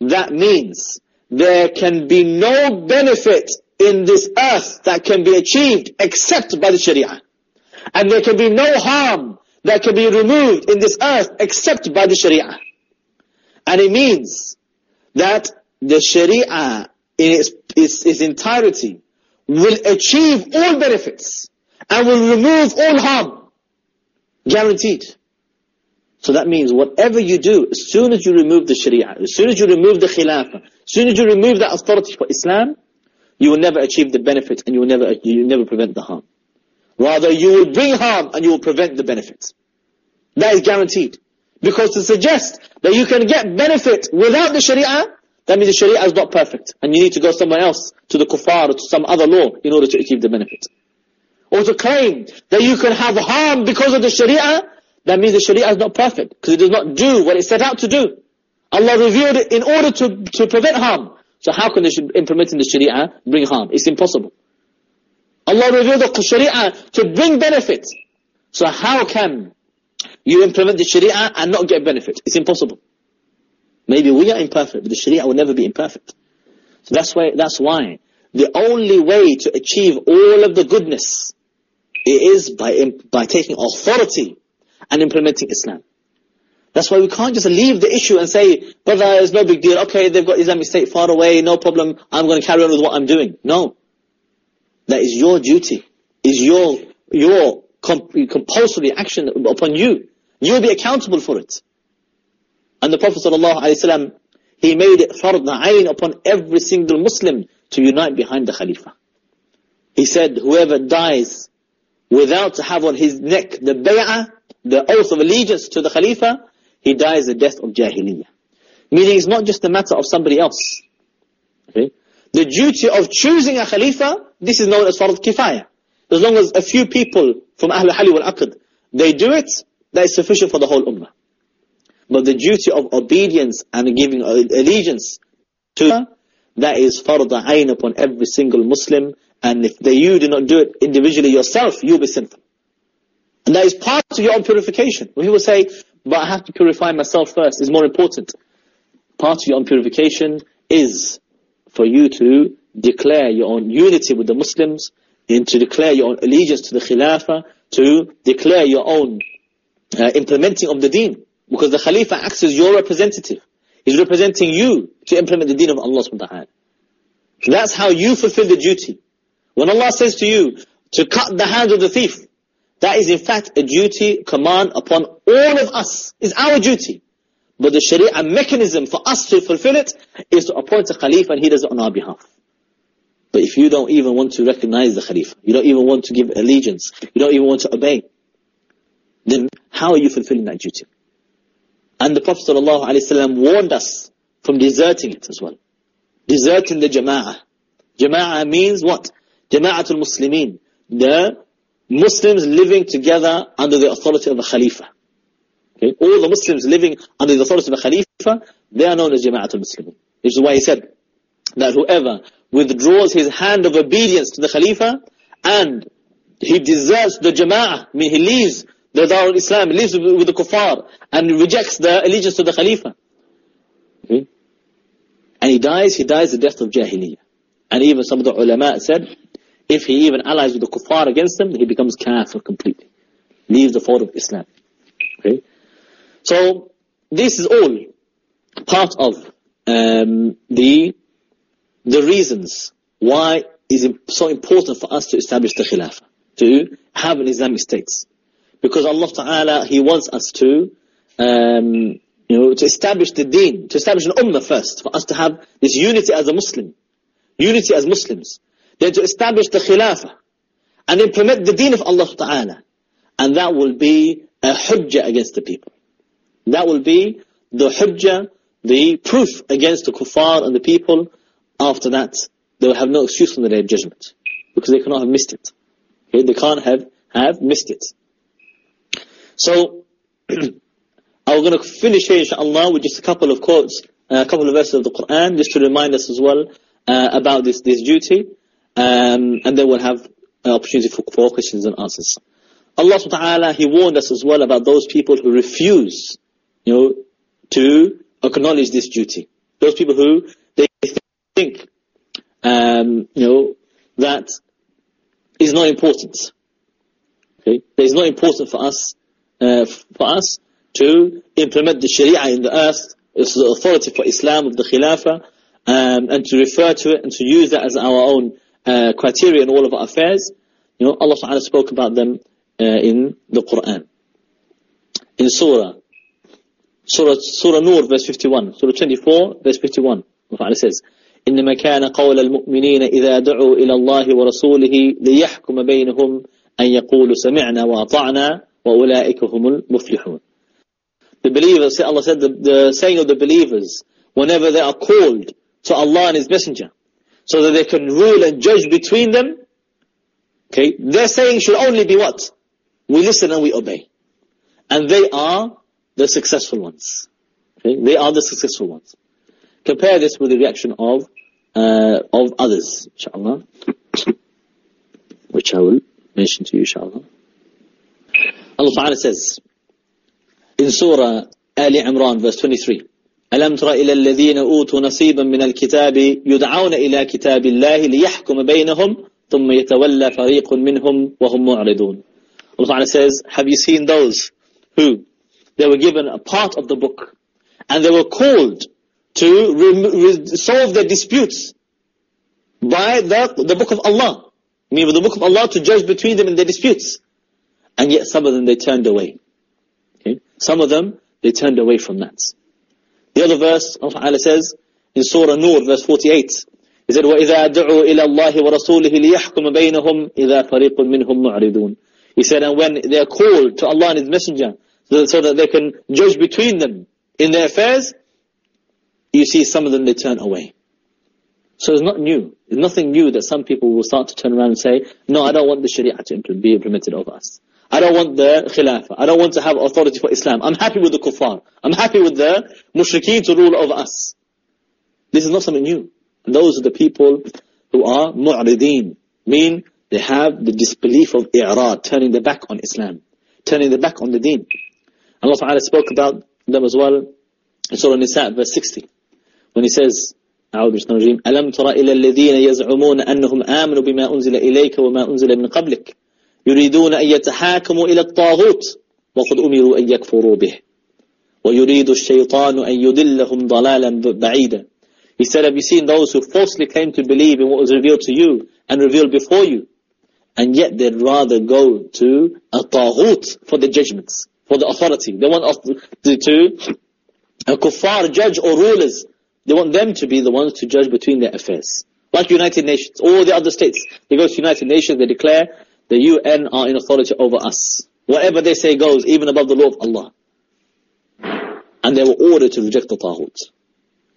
that means there can be no benefit in this earth that can be achieved except by the Sharia. And there can be no harm that can be removed in this earth except by the Sharia. And it means that the Sharia in its, its, its entirety will achieve all benefits and will remove all harm. Guaranteed. So that means whatever you do, as soon as you remove the Sharia, as soon as you remove the Khilafah, as soon as you remove that authority for Islam, you will never achieve the benefit and you will never, you will never prevent the harm. Rather, you will bring harm and you will prevent the benefit. That is guaranteed. Because to suggest that you can get benefit without the Sharia, that means the Sharia is not perfect. And you need to go somewhere else, to the kuffar or to some other law in order to achieve the benefit. Or to claim that you can have harm because of the Sharia, that means the Sharia is not perfect, because it does not do what it set out to do. Allah revealed it in order to, to prevent harm. So how can the, implementing the Sharia bring harm? It's impossible. Allah revealed the Sharia to bring benefit. So how can you implement the Sharia and not get benefit? It's impossible. Maybe we are imperfect, but the Sharia will never be imperfect. So that's why, that's why the only way to achieve all of the goodness is by, by taking authority and implementing Islam. That's why we can't just leave the issue and say, brother, it's no big deal. Okay, they've got Islamic State far away, no problem. I'm going to carry on with what I'm doing. No. That is your duty. Is your, your compulsory action upon you. You'll be accountable for it. And the Prophet ﷺ, he made it fard ayn upon every single Muslim to unite behind the Khalifa. He said, whoever dies without to have on his neck the bay'ah, the oath of allegiance to the Khalifa, he dies the death of Jahiliyyah. Meaning it's not just a matter of somebody else. Okay? The duty of choosing a Khalifa, this is known as Fard Kifaya. As long as a few people from Ahlul Hali wal Aqd, they do it, that is sufficient for the whole Ummah. But the duty of obedience and giving allegiance to that is Fard Ayn upon every single Muslim, and if they, you do not do it individually yourself, you'll be sinful. And that is part of your own purification. When people say, but I have to purify myself first, is more important. Part of your own purification is for you to declare your own unity with the Muslims, and to declare your own allegiance to the Khilafah, to declare your own uh, implementing of the deen. Because the Khalifa acts as your representative. He's representing you to implement the deen of Allah subhanahu wa ta'ala. That's how you fulfill the duty. When Allah says to you to cut the hand of the thief, that is in fact a duty, command upon all of us. It's our duty. But the Sharia mechanism for us to fulfill it is to appoint a Khalifa and he does it on our behalf. But if you don't even want to recognize the Khalifa, you don't even want to give allegiance, you don't even want to obey, then how are you fulfilling that duty? And the Prophet ﷺ warned us from deserting it as well. Deserting the Jama'ah. Jama'ah means what? Jama'atul Muslimin. The Muslims living together under the authority of a Khalifa. Okay? All the Muslims living under the authority of a Khalifa, they are known as Jama'atul Muslimin. Which is why he said that whoever withdraws his hand of obedience to the Khalifa and he deserts the Jama'ah, mean he leaves the Darul Islam, lives with the kuffar and rejects the allegiance to the Khalifa. Okay? And he dies, he dies the death of Jahiliyyah. And even some of the ulama said, if he even allies with the kuffar against them, he becomes kafir completely. Leaves the fold of Islam. Okay? So, this is all part of um, the the reasons why is it so important for us to establish the Khilafah, to have an Islamic state. Because Allah Ta'ala, He wants us to, um, you know, to establish the deen, to establish an ummah first, for us to have this unity as a Muslim, unity as Muslims, then to establish the Khilafah, and implement the deen of Allah Ta'ala. And that will be a hujjah against the people. That will be the hujjah, the proof against the kuffar and the people. After that, they will have no excuse on the day of judgment. Because they cannot have missed it. Okay? They can't have, have missed it. So, I'm going to finish here, inshallah, with just a couple of quotes, uh, a couple of verses of the Quran, just to remind us as well uh, about this, this duty. Um, and then we'll have an opportunity for, for questions and answers. Allah subhanahu wa ta'ala, He warned us as well about those people who refuse, you know, to acknowledge this duty. Those people who, they think, um, you know, that is not important. Okay? That is not important for us uh, for us to implement the Sharia in the earth, as the authority for Islam of the Khilafah, um, and to refer to it and to use that as our own uh, criteria in all of our affairs. You know, Allah Subhanahu spoke about them uh, in the Quran. In Surah, Surah, Surah Nur, verse 51, Surah 24, verse 51, Allah says, إنما كان قول المؤمنين إذا دعوا إلى الله ورسوله ليحكم بينهم أن يقولوا سمعنا وأطعنا وَأُولَٰئِكَ هُمُ الْمُفْلِحُونَ The believers, Allah said, the, the saying of the believers, whenever they are called to Allah and His Messenger, so that they can rule and judge between them, okay, their saying should only be what? We listen and we obey. And they are the successful ones. Okay? They are the successful ones. Compare this with the reaction of uh, of others, inshallah, which I will mention to you, inshallah. Allah Ta'ala says in Surah Ali Imran verse 23 ألم تر إلى الذين أوتوا نصيبا من الكتاب يدعون إلى كتاب الله ليحكم بينهم ثم يتولى فريق منهم وهم معرضون Allah Ta'ala says have you seen those who they were given a part of the book and they were called to solve their disputes by the, the book of Allah I mean with the book of Allah to judge between them in their disputes and yet some of them they turned away. Okay? Some of them, they turned away from that. The other verse, Allah says, in Surah Nur, verse 48, He said, وَإِذَا دُعُوا إِلَى اللَّهِ وَرَسُولِهِ لِيَحْكُمَ بَيْنَهُمْ إِذَا فَرِيقٌ مِّنْهُمْ مُعْرِضُونَ He said, and when they are called to Allah and His Messenger, so that, so that they can judge between them in their affairs, you see some of them they turn away. So it's not new. It's nothing new that some people will start to turn around and say, no, I don't want the Sharia to be implemented over us. I don't want the Khilafah. I don't want to have authority for Islam. I'm happy with the kuffar. I'm happy with the mushrikeen to rule over us. This is not something new. And those are the people who are mu'rideen. Mean they have the disbelief of i'rad, turning their back on Islam. Turning their back on the deen. Allah Ta'ala spoke about them as well in Surah Nisa verse 60. When he says, أعوذ بالله الرجيم ألم تر إلى الذين يزعمون أنهم آمنوا بما أنزل إليك وما أنزل من قبلك يريدون أن يتحاكموا إلى الطاغوت وقد أمروا أن يكفروا به ويريد الشيطان أن يدلهم ضلالا بعيدا He said, have you seen those who falsely claim to believe in what was revealed to you and revealed before you? And yet they'd rather go to a taghut for the judgments, for the authority. They want us to, to A kuffar judge or rulers, they want them to be the ones to judge between their affairs. Like United Nations, all the other states, they go to United Nations, they declare the UN are in authority over us. Whatever they say goes, even above the law of Allah. And they were ordered to reject the Taghut.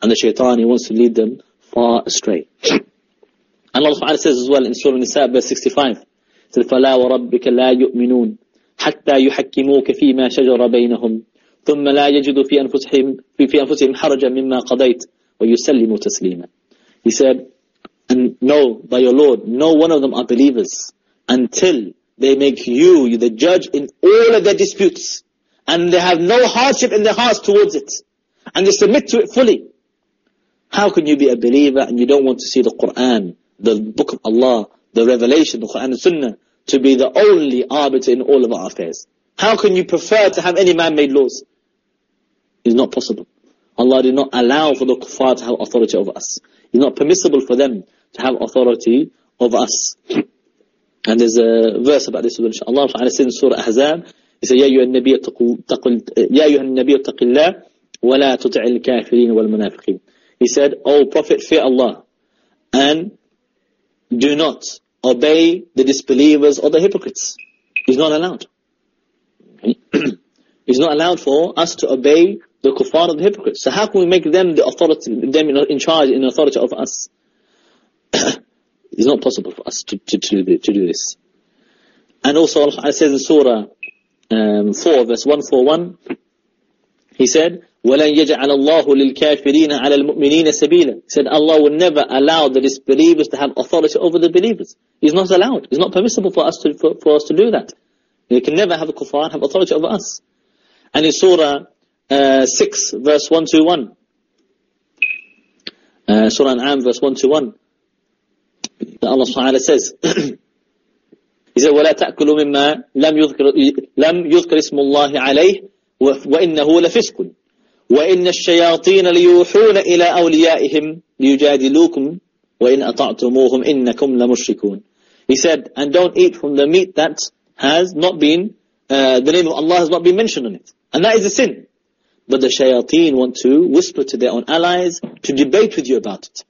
And the shaitan, he wants to lead them far astray. And Allah says as well in Surah Nisa, verse 65, says, فَلَا وَرَبِّكَ لَا يُؤْمِنُونَ حَتَّى يُحَكِّمُوكَ فِي مَا شَجَرَ بَيْنَهُمْ ثُمَّ لَا يَجِدُ فِي أَنفُسِهِمْ, في, في أنفسهم حَرَجًا مِمَّا قَضَيْتَ وَيُسَلِّمُ تَسْلِيمًا He said, and know by your Lord, no one of them are believers until they make you the judge in all of their disputes. And they have no hardship in their hearts towards it. And they submit to it fully. How can you be a believer and you don't want to see the Quran, the book of Allah, the revelation, the Quran and Sunnah, to be the only arbiter in all of our affairs? How can you prefer to have any man-made laws? It's not possible. Allah did not allow for the kuffar to have authority over us. It's not permissible for them to have authority over us. And there's a verse about this, inshallah. Allah says in Surah Ahzab, He said, يا أيها النبي اتقل يا أيها النبي اتق الله ولا تطع الكافرين والمنافقين. He said, O Prophet, fear Allah and do not obey the disbelievers or the hypocrites. He's not allowed. He's not allowed for us to obey the kuffar of the hypocrites. So how can we make them the authority, them in charge, in authority of us? it's not possible for us to, to, to, do, to do this. And also Allah says in Surah um, 4 verse 141, He said, وَلَنْ يَجْعَلَ اللَّهُ لِلْكَافِرِينَ عَلَى الْمُؤْمِنِينَ سَبِيلًا He said, Allah will never allow the disbelievers to have authority over the believers. It's not allowed. It's not permissible for us to, for, for us to do that. They can never have a kuffar have authority over us. And in Surah uh, 6 verse 121, uh, Surah An'am verse 121, Allah subhanahu wa ta'ala says, He said, وَلَا تَأْكُلُوا مِمَّا لَمْ يذكر, لم يذكر اسم الله عليه وإنه لفسق وإن الشياطين ليوحون إلى أوليائهم ليجادلوكم وإن أطعتموهم إنكم لمشركون He said, and don't eat from the meat that has not been, uh, the name of Allah has not been mentioned on it. And that is a sin. But the shayateen want to whisper to their own allies to debate with you about it.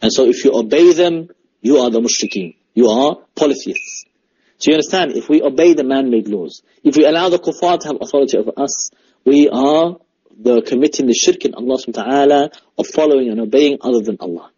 And so if you obey them, you are the mushrikeen. You are polytheists. So you understand, if we obey the man-made laws, if we allow the kuffar to have authority over us, we are the committing the shirk in Allah subhanahu wa ta'ala of following and obeying other than Allah.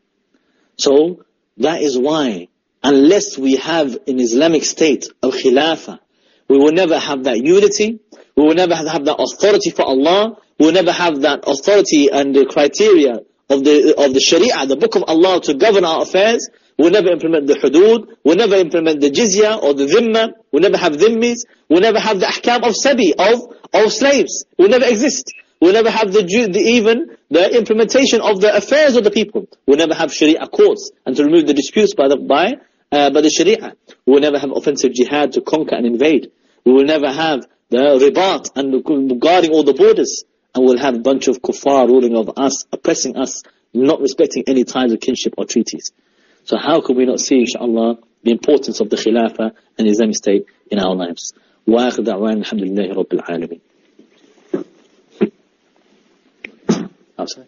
So, that is why, unless we have an Islamic state of khilafah, we will never have that unity, we will never have that authority for Allah, we will never have that authority and the criteria of the, of the sharia, the book of Allah to govern our affairs, We'll never implement the hudud. We'll never implement the jizya or the dhimma. We'll never have dhimmis. We'll never have the ahkam of sabi, of, of slaves. Will never exist. We'll never have the, the, even the implementation of the affairs of the people. We'll never have sharia courts and to remove the disputes by the, by, uh, by the sharia. We'll never have offensive jihad to conquer and invade. We will never have the ribat and guarding all the borders. And we'll have a bunch of kuffar ruling over us, oppressing us, not respecting any ties of kinship or treaties. So how could we not see, inshallah, the importance of the Khilafah and Islamic State in our lives? وآخر دعوان الحمد لله رب العالمين. Outside.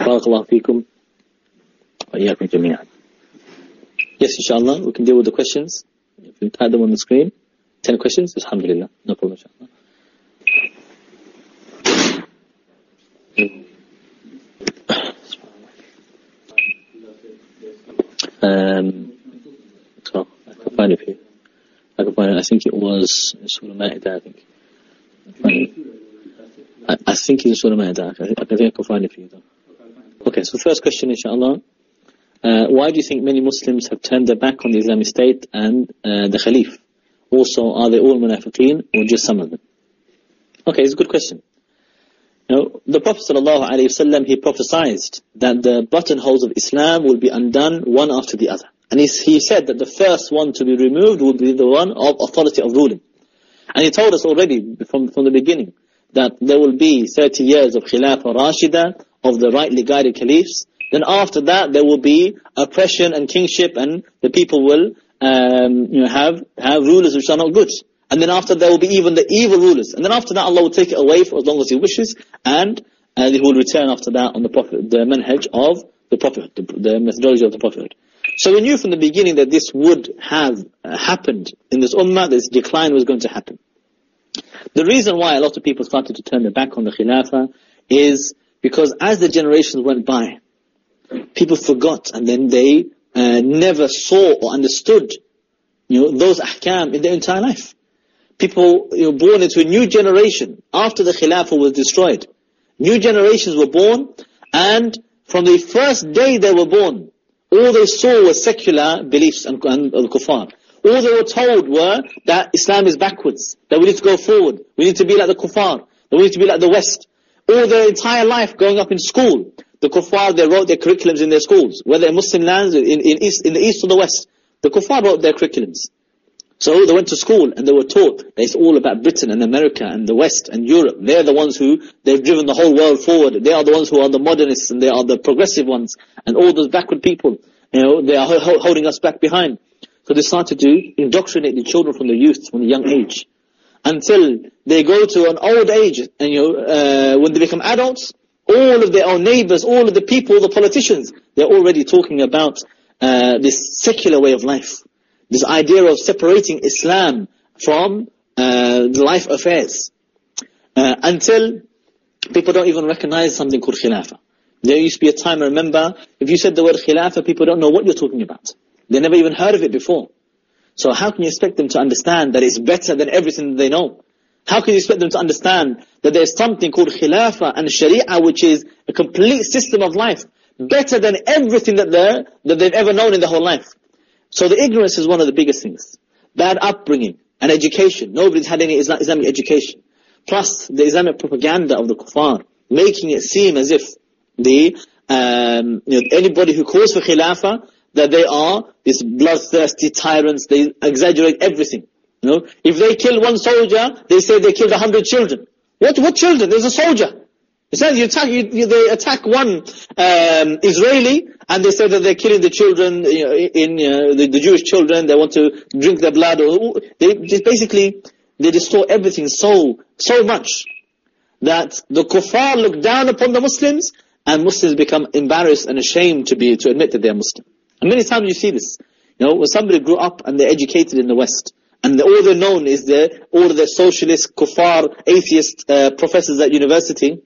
بارك الله فيكم وإياكم جميعا. Yes, inshallah, we can deal with the questions. If we had them on the screen. Ten questions, alhamdulillah. No problem, inshallah. Um, so I can find it for you. I can find it. I think it was Surah Ma'idah, I think. I, I think it's Surah Ma'idah. I think I can find it for you though. Okay, so first question, inshallah. Uh, why do you think many Muslims have turned their back on the Islamic State and uh, the Khalif? Also, are they all munafiqeen or just some of them? Okay, it's a good question. Now, the Prophet ﷺ, he prophesied that the buttonholes of Islam will be undone one after the other. And he, he said that the first one to be removed will be the one of authority of ruling. And he told us already from, from the beginning that there will be 30 years of Khilafah Rashida, of the rightly guided caliphs. Then after that, there will be oppression and kingship and the people will um, you know, have, have rulers which are not good. And then after there will be even the evil rulers. And then after that Allah will take it away for as long as He wishes, and uh, He will return after that on the Prophet, the manhaj of the Prophet, the, the methodology of the Prophet. So we knew from the beginning that this would have uh, happened in this ummah, this decline was going to happen. The reason why a lot of people started to turn their back on the Khilafah is because as the generations went by, people forgot and then they uh, never saw or understood you know, those ahkam in their entire life. People know, born into a new generation after the Khilafah was destroyed. New generations were born and from the first day they were born, all they saw was secular beliefs and, and, and kuffar. All they were told were that Islam is backwards, that we need to go forward, we need to be like the kuffar, that we need to be like the West. All their entire life growing up in school, the kuffar, they wrote their curriculums in their schools, whether in Muslim lands, in, in, east, in the East or the West. The kuffar wrote their curriculums. So they went to school and they were taught that it's all about Britain and America and the West and Europe. They're the ones who, they've driven the whole world forward. They are the ones who are the modernists and they are the progressive ones. And all those backward people, you know, they are ho- holding us back behind. So they started to indoctrinate the children from the youth, from the young age. Until they go to an old age, and you know, uh, when they become adults, all of their own neighbors, all of the people, the politicians, they're already talking about uh, this secular way of life. This idea of separating Islam from uh, the life affairs. Uh, until people don't even recognize something called khilafah. There used to be a time, I remember, if you said the word khilafah, people don't know what you're talking about. They never even heard of it before. So how can you expect them to understand that it's better than everything they know? How can you expect them to understand that there's something called khilafah and sharia which is a complete system of life, better than everything that, that they've ever known in their whole life? So the ignorance is one of the biggest things. Bad upbringing and education. Nobody's had any Islamic education. Plus the Islamic propaganda of the kuffar, making it seem as if the um, you know, anybody who calls for khilafah, that they are these bloodthirsty tyrants, they exaggerate everything. You know, if they kill one soldier, they say they killed a hundred children. What, what children? There's a soldier. It says you attack, you, you, they attack one um, Israeli, and they say that they're killing the children you know, in the, the, Jewish children. They want to drink their blood. Or, they basically they distort everything so so much that the kuffar look down upon the Muslims, and Muslims become embarrassed and ashamed to be to admit that they're Muslim. And many times you see this. You know, when somebody grew up and they're educated in the West, and all they're known is the all the socialist, kuffar, atheist uh, professors at university,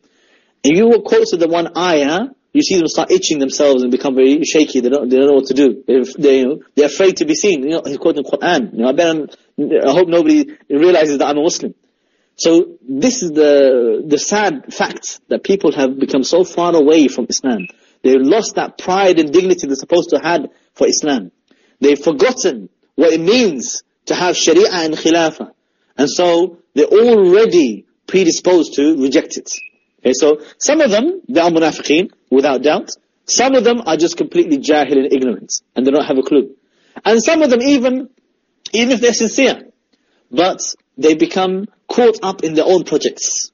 and you quote to the one ayah, you see them start itching themselves and become very shaky. They don't, they don't know what to do. They're, they, they're afraid to be seen. You know, he's quoting Quran. You know, I, bet I hope nobody realizes that I'm a Muslim. So this is the the sad fact that people have become so far away from Islam. They've lost that pride and dignity they're supposed to have for Islam. They've forgotten what it means to have Sharia and Khilafah. And so they're already predisposed to reject it. Okay, so some of them, they are munafiqeen, without doubt. Some of them are just completely jahil and ignorant, and they don't have a clue. And some of them even, even if they're sincere, but they become caught up in their own projects.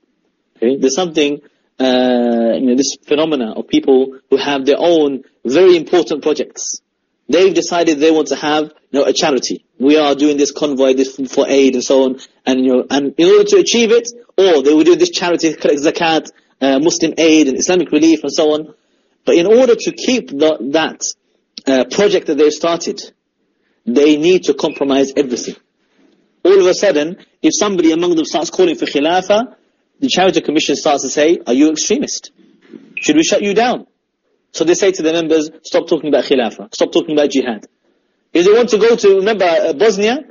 Okay, there's something, uh, you know, this phenomena of people who have their own very important projects. They've decided they want to have, you know, a charity. We are doing this convoy, this for aid and so on, and you know, and in order to achieve it, or they will do this charity, collect zakat, uh, Muslim aid and Islamic relief and so on. But in order to keep the, that uh, project that they've started, they need to compromise everything. All of a sudden, if somebody among them starts calling for khilafah, the charity commission starts to say, are you extremist? Should we shut you down? So they say to the members, stop talking about khilafah, stop talking about jihad. If they want to go to, remember uh, Bosnia,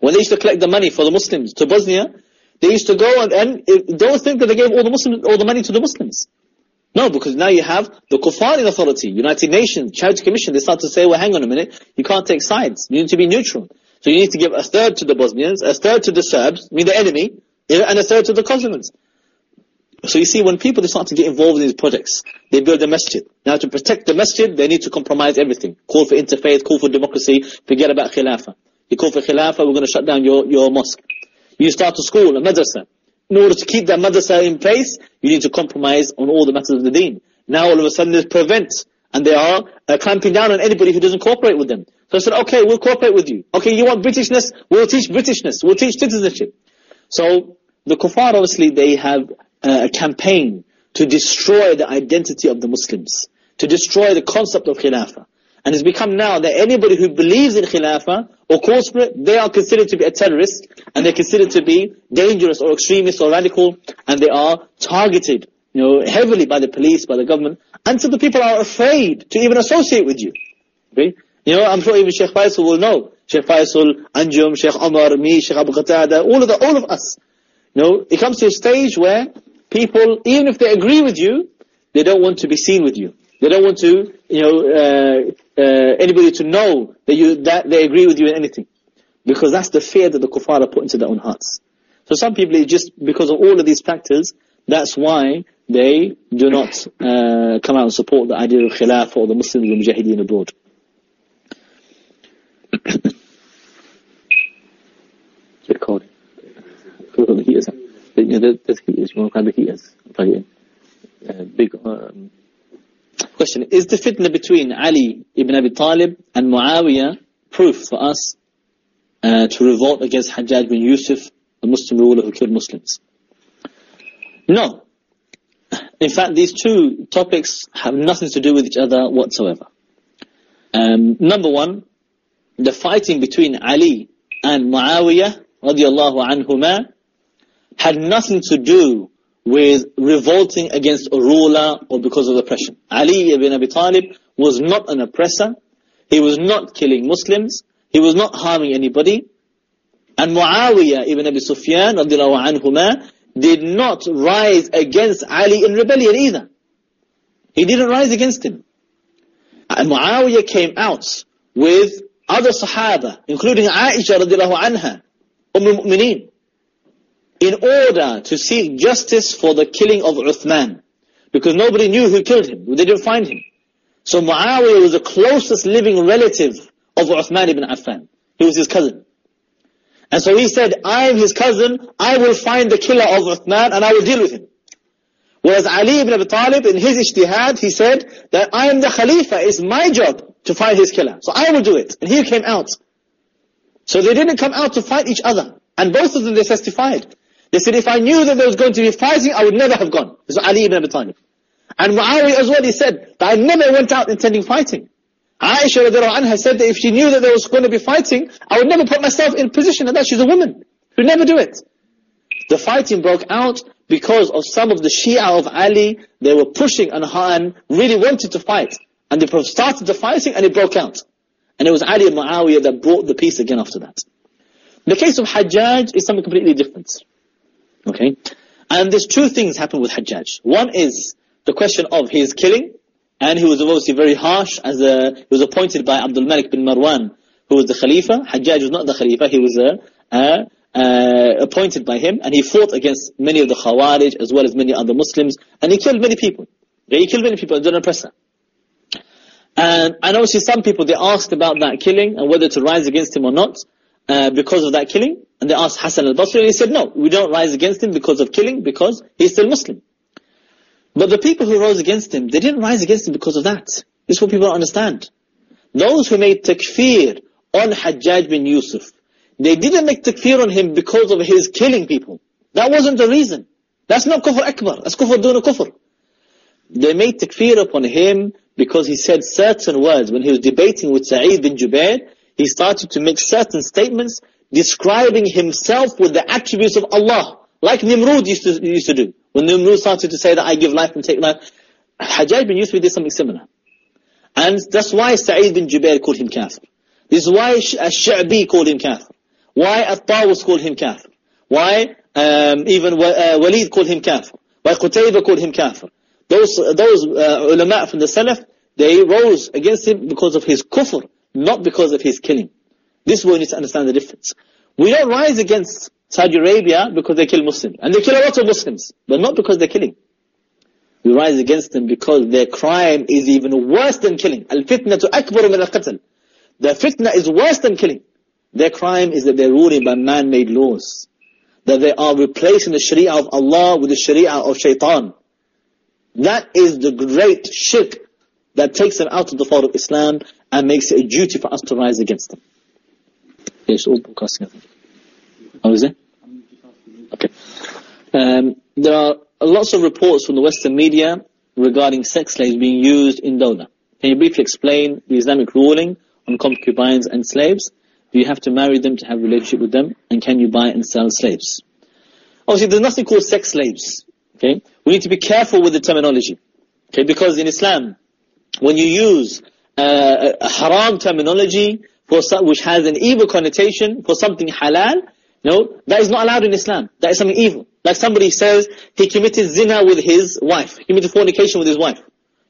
when they used to collect the money for the Muslims to Bosnia, they used to go and, and don't think that they gave all the Muslims, all the money to the Muslims. No, because now you have the kuffar authority, United Nations, Charity Commission, they start to say, well hang on a minute, you can't take sides, you need to be neutral. So you need to give a third to the Bosnians, a third to the Serbs, I mean the enemy, and a third to the Kosovars. So you see, when people start to get involved in these projects, they build a masjid. Now to protect the masjid, they need to compromise everything. Call for interfaith, call for democracy, forget about khilafah. You call for khilafah, we're going to shut down your, your mosque. You start a school, a madrasa. In order to keep that madrasa in place, you need to compromise on all the matters of the deen. Now all of a sudden there's prevent, and they are uh, clamping down on anybody who doesn't cooperate with them. So I said, okay, we'll cooperate with you. Okay, you want Britishness? We'll teach Britishness. We'll teach citizenship. So the kuffar obviously they have uh, a campaign to destroy the identity of the Muslims, to destroy the concept of khilafah. And it's become now that anybody who believes in khilafah or calls for it, they are considered to be a terrorist and they're considered to be dangerous or extremist or radical and they are targeted you know, heavily by the police, by the government, until the people are afraid to even associate with you. Okay? You know, I'm sure even Sheikh Faisal will know. Sheikh Faisal, Anjem, Sheikh Omar, me, Sheikh Abu Qatada, all of the, all of us. You know, it comes to a stage where people, even if they agree with you, they don't want to be seen with you. They don't want to, you know, uh, uh, anybody to know that you that they agree with you in anything, because that's the fear that the kuffar put into their own hearts. So some people, just because of all of these factors, that's why they do not uh, come out and support the idea of khilaf or the Muslims and mujahideen abroad. recording. Heaters. You know. Uh, big. Um, question: Is the fitna between Ali ibn Abi Talib and Muawiyah proof for us uh, to revolt against Hajjaj bin Yusuf, the Muslim ruler who killed Muslims? No. In fact, these two topics have nothing to do with each other whatsoever. Um, number one, the fighting between Ali and Muawiyah radiallahu anhuma had nothing to do with revolting against a ruler or because of oppression. Ali ibn Abi Talib was not an oppressor. He was not killing Muslims. He was not harming anybody. And Muawiyah ibn Abi Sufyan anhuma did not rise against Ali in rebellion either. He didn't rise against him. And Muawiyah came out with other Sahaba, including Aisha radiallahu anha, Umm al-Mu'mineen, in order to seek justice for the killing of Uthman. Because nobody knew who killed him. They didn't find him. So Muawiyah was the closest living relative of Uthman ibn Affan. He was his cousin. And so he said, I am his cousin, I will find the killer of Uthman and I will deal with him. Whereas Ali ibn Abi Talib, in his ijtihad, he said that I am the Khalifa, it's my job to find his killer. So I will do it. And he came out. So they didn't come out to fight each other. And both of them, they testified. They said, if I knew that there was going to be fighting, I would never have gone. This is Ali ibn Abi Talib. And Muawiyah as well, he said, that I never went out intending fighting. Aisha anha said that if she knew that there was going to be fighting, I would never put myself in a position like that. She's a woman. Would never do it. The fighting broke out because of some of the Shia of Ali. They were pushing and Han really wanted to fight. And they started the fighting and it broke out. And it was Ali and Muawiyah that brought the peace again after that. The case of Hajjaj is something completely different. Okay? And there's two things happen with Hajjaj. One is the question of his killing, and he was obviously very harsh as a, he was appointed by Abdul Malik bin Marwan, who was the Khalifa. Hajjaj was not the Khalifa, he was a, a uh, appointed by him, and he fought against many of the Khawarij as well as many other Muslims, and he killed many people. he killed many people didn't oppress them. And, and obviously some people, they asked about that killing and whether to rise against him or not uh, because of that killing. And they asked Hassan al-Basri and he said, no, we don't rise against him because of killing because he's still Muslim. But the people who rose against him, they didn't rise against him because of that. This is what people don't understand. Those who made takfir on Hajjaj bin Yusuf, they didn't make takfir on him because of his killing people. That wasn't the reason. That's not kufr akbar. That's kufr duna kufr. They made takfir upon him because he said certain words. When he was debating with Sa'id bin Jubair, he started to make certain statements describing himself with the attributes of Allah. Like Nimrud used to, used to do. When Nimrud started to say that I give life and take life, Hajjaj bin Yusuf did something similar. And that's why Sa'id bin Jubair called him kafir. This is why Ash-Sha'bi called him kafir. Why At-Tawus called him kafir. Why um, even uh, Walid called him kafir. Why Qutayba called him kafir. Those, those uh, ulama from the Salaf, they rose against him because of his kufr, not because of his killing. This is where we need to understand the difference. We don't rise against Saudi Arabia because they kill Muslims. And they kill a lot of Muslims, but not because they're killing. We rise against them because their crime is even worse than killing. Al-fitna to akbar min al-qatl. The fitna is worse than killing. Their crime is that they're ruling by man-made laws. That they are replacing the sharia of Allah with the sharia of shaitan. That is the great shirk that takes them out of the fold of Islam and makes it a duty for us to rise against them. It's all broadcasting, I think. Oh, is it? Okay. Um, there are lots of reports from the Western media regarding sex slaves being used in Dona. Can you briefly explain the Islamic ruling on concubines and slaves? Do you have to marry them to have a relationship with them? And can you buy and sell slaves? Obviously, there's nothing called sex slaves. Okay? We need to be careful with the terminology. Okay? Because in Islam, when you use uh, a haram terminology for which has an evil connotation for something halal, no, that is not allowed in Islam. That is something evil. Like somebody says he committed zina with his wife. He committed fornication with his wife.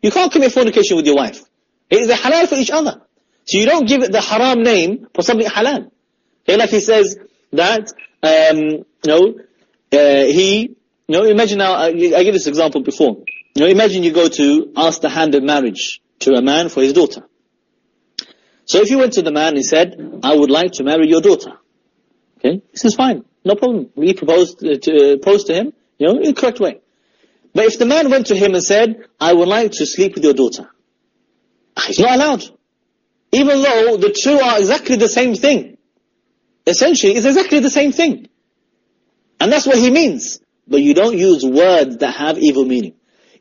You can't commit fornication with your wife. It is a halal for each other. So you don't give it the haram name for something halal. Okay, like he says that, um, know, uh, he, no, imagine now, I, I gave this example before. You know, imagine you go to ask the hand of marriage to a man for his daughter. So if you went to the man and said, I would like to marry your daughter. Okay, this is fine, no problem. We proposed uh, to, uh, propose to him, you know, in the correct way. But if the man went to him and said, I would like to sleep with your daughter, he's not allowed. Even though the two are exactly the same thing. Essentially, it's exactly the same thing. And that's what he means. But you don't use words that have evil meaning.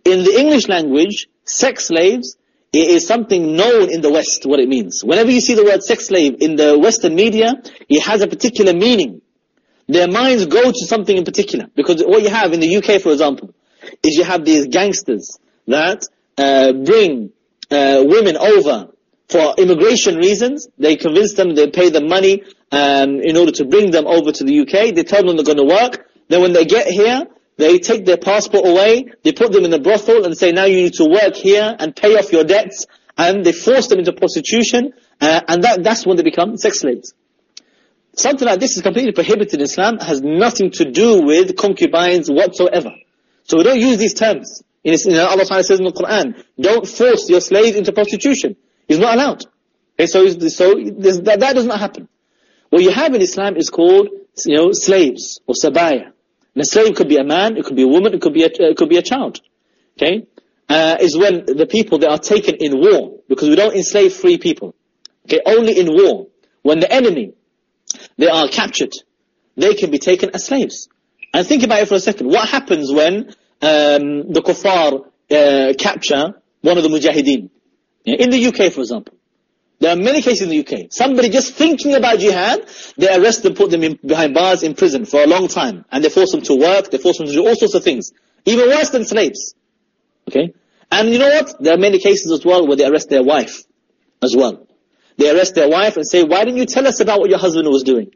In the English language, sex slaves, it is something known in the West, what it means. Whenever you see the word sex slave in the Western media, it has a particular meaning. Their minds go to something in particular. Because what you have in the UK, for example, is you have these gangsters that uh, bring uh, women over for immigration reasons. They convince them, they pay them money um, in order to bring them over to the UK. They tell them they're going to work. Then when they get here, they take their passport away, they put them in a brothel and say, now you need to work here and pay off your debts. And they force them into prostitution, uh, and that, that's when they become sex slaves. Something like this is completely prohibited in Islam, has nothing to do with concubines whatsoever. So we don't use these terms. In, in Allah says in the Quran, don't force your slaves into prostitution. It's not allowed. Okay, so so that, that does not happen. What you have in Islam is called, you know, slaves or sabaya. A slave could be a man, it could be a woman, it could be a, it could be a child. Okay? Uh, is when the people that are taken in war, because we don't enslave free people. Okay, only in war. When the enemy, they are captured, they can be taken as slaves. And think about it for a second. What happens when um, the kuffar uh, capture one of the mujahideen? In the UK, for example. There are many cases in the UK. Somebody just thinking about jihad, they arrest them, put them in, behind bars in prison for a long time. And they force them to work, they force them to do all sorts of things. Even worse than slaves. Okay? And you know what? There are many cases as well where they arrest their wife as well. They arrest their wife and say, why didn't you tell us about what your husband was doing?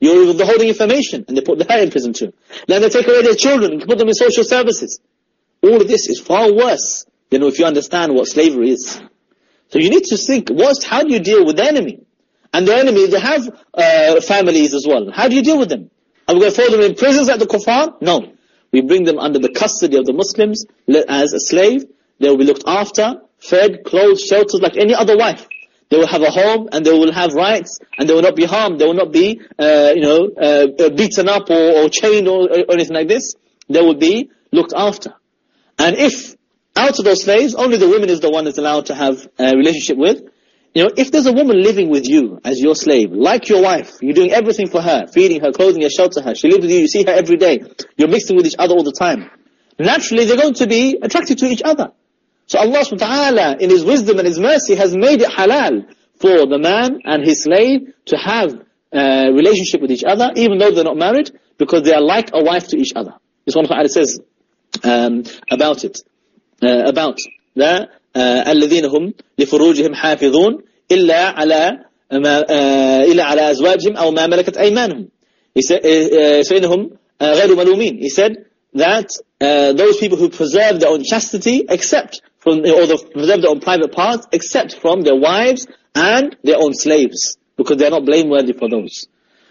You're withholding information. And they put her in prison too. Then they take away their children and put them in social services. All of this is far worse than if you understand what slavery is. So you need to think, what's, how do you deal with the enemy? And the enemy, they have uh, families as well. How do you deal with them? Are we going to throw them in prisons like the kuffar? No. We bring them under the custody of the Muslims as a slave. They will be looked after, fed, clothed, sheltered like any other wife. They will have a home and they will have rights and they will not be harmed. They will not be, uh, you know, uh, beaten up or, or chained or, or anything like this. They will be looked after. And if out of those slaves, only the woman is the one that's allowed to have a relationship with. You know, if there's a woman living with you as your slave, like your wife, you're doing everything for her, feeding her, clothing her, shelter her, she lives with you, you see her every day, you're mixing with each other all the time. Naturally, they're going to be attracted to each other. So Allah subhanahu wa ta'ala, in His wisdom and His mercy, has made it halal for the man and his slave to have a relationship with each other, even though they're not married, because they are like a wife to each other. This one ta'ala says um, about it. Uh, about the الذين هم لفروجهم حافظون إلا على ما إلا على أزواجهم أو ما ملكت أيمانهم فإنهم غير ملومين he said that uh, those people who preserve their own chastity except from or the, preserve their own private parts except from their wives and their own slaves because they are not blameworthy for those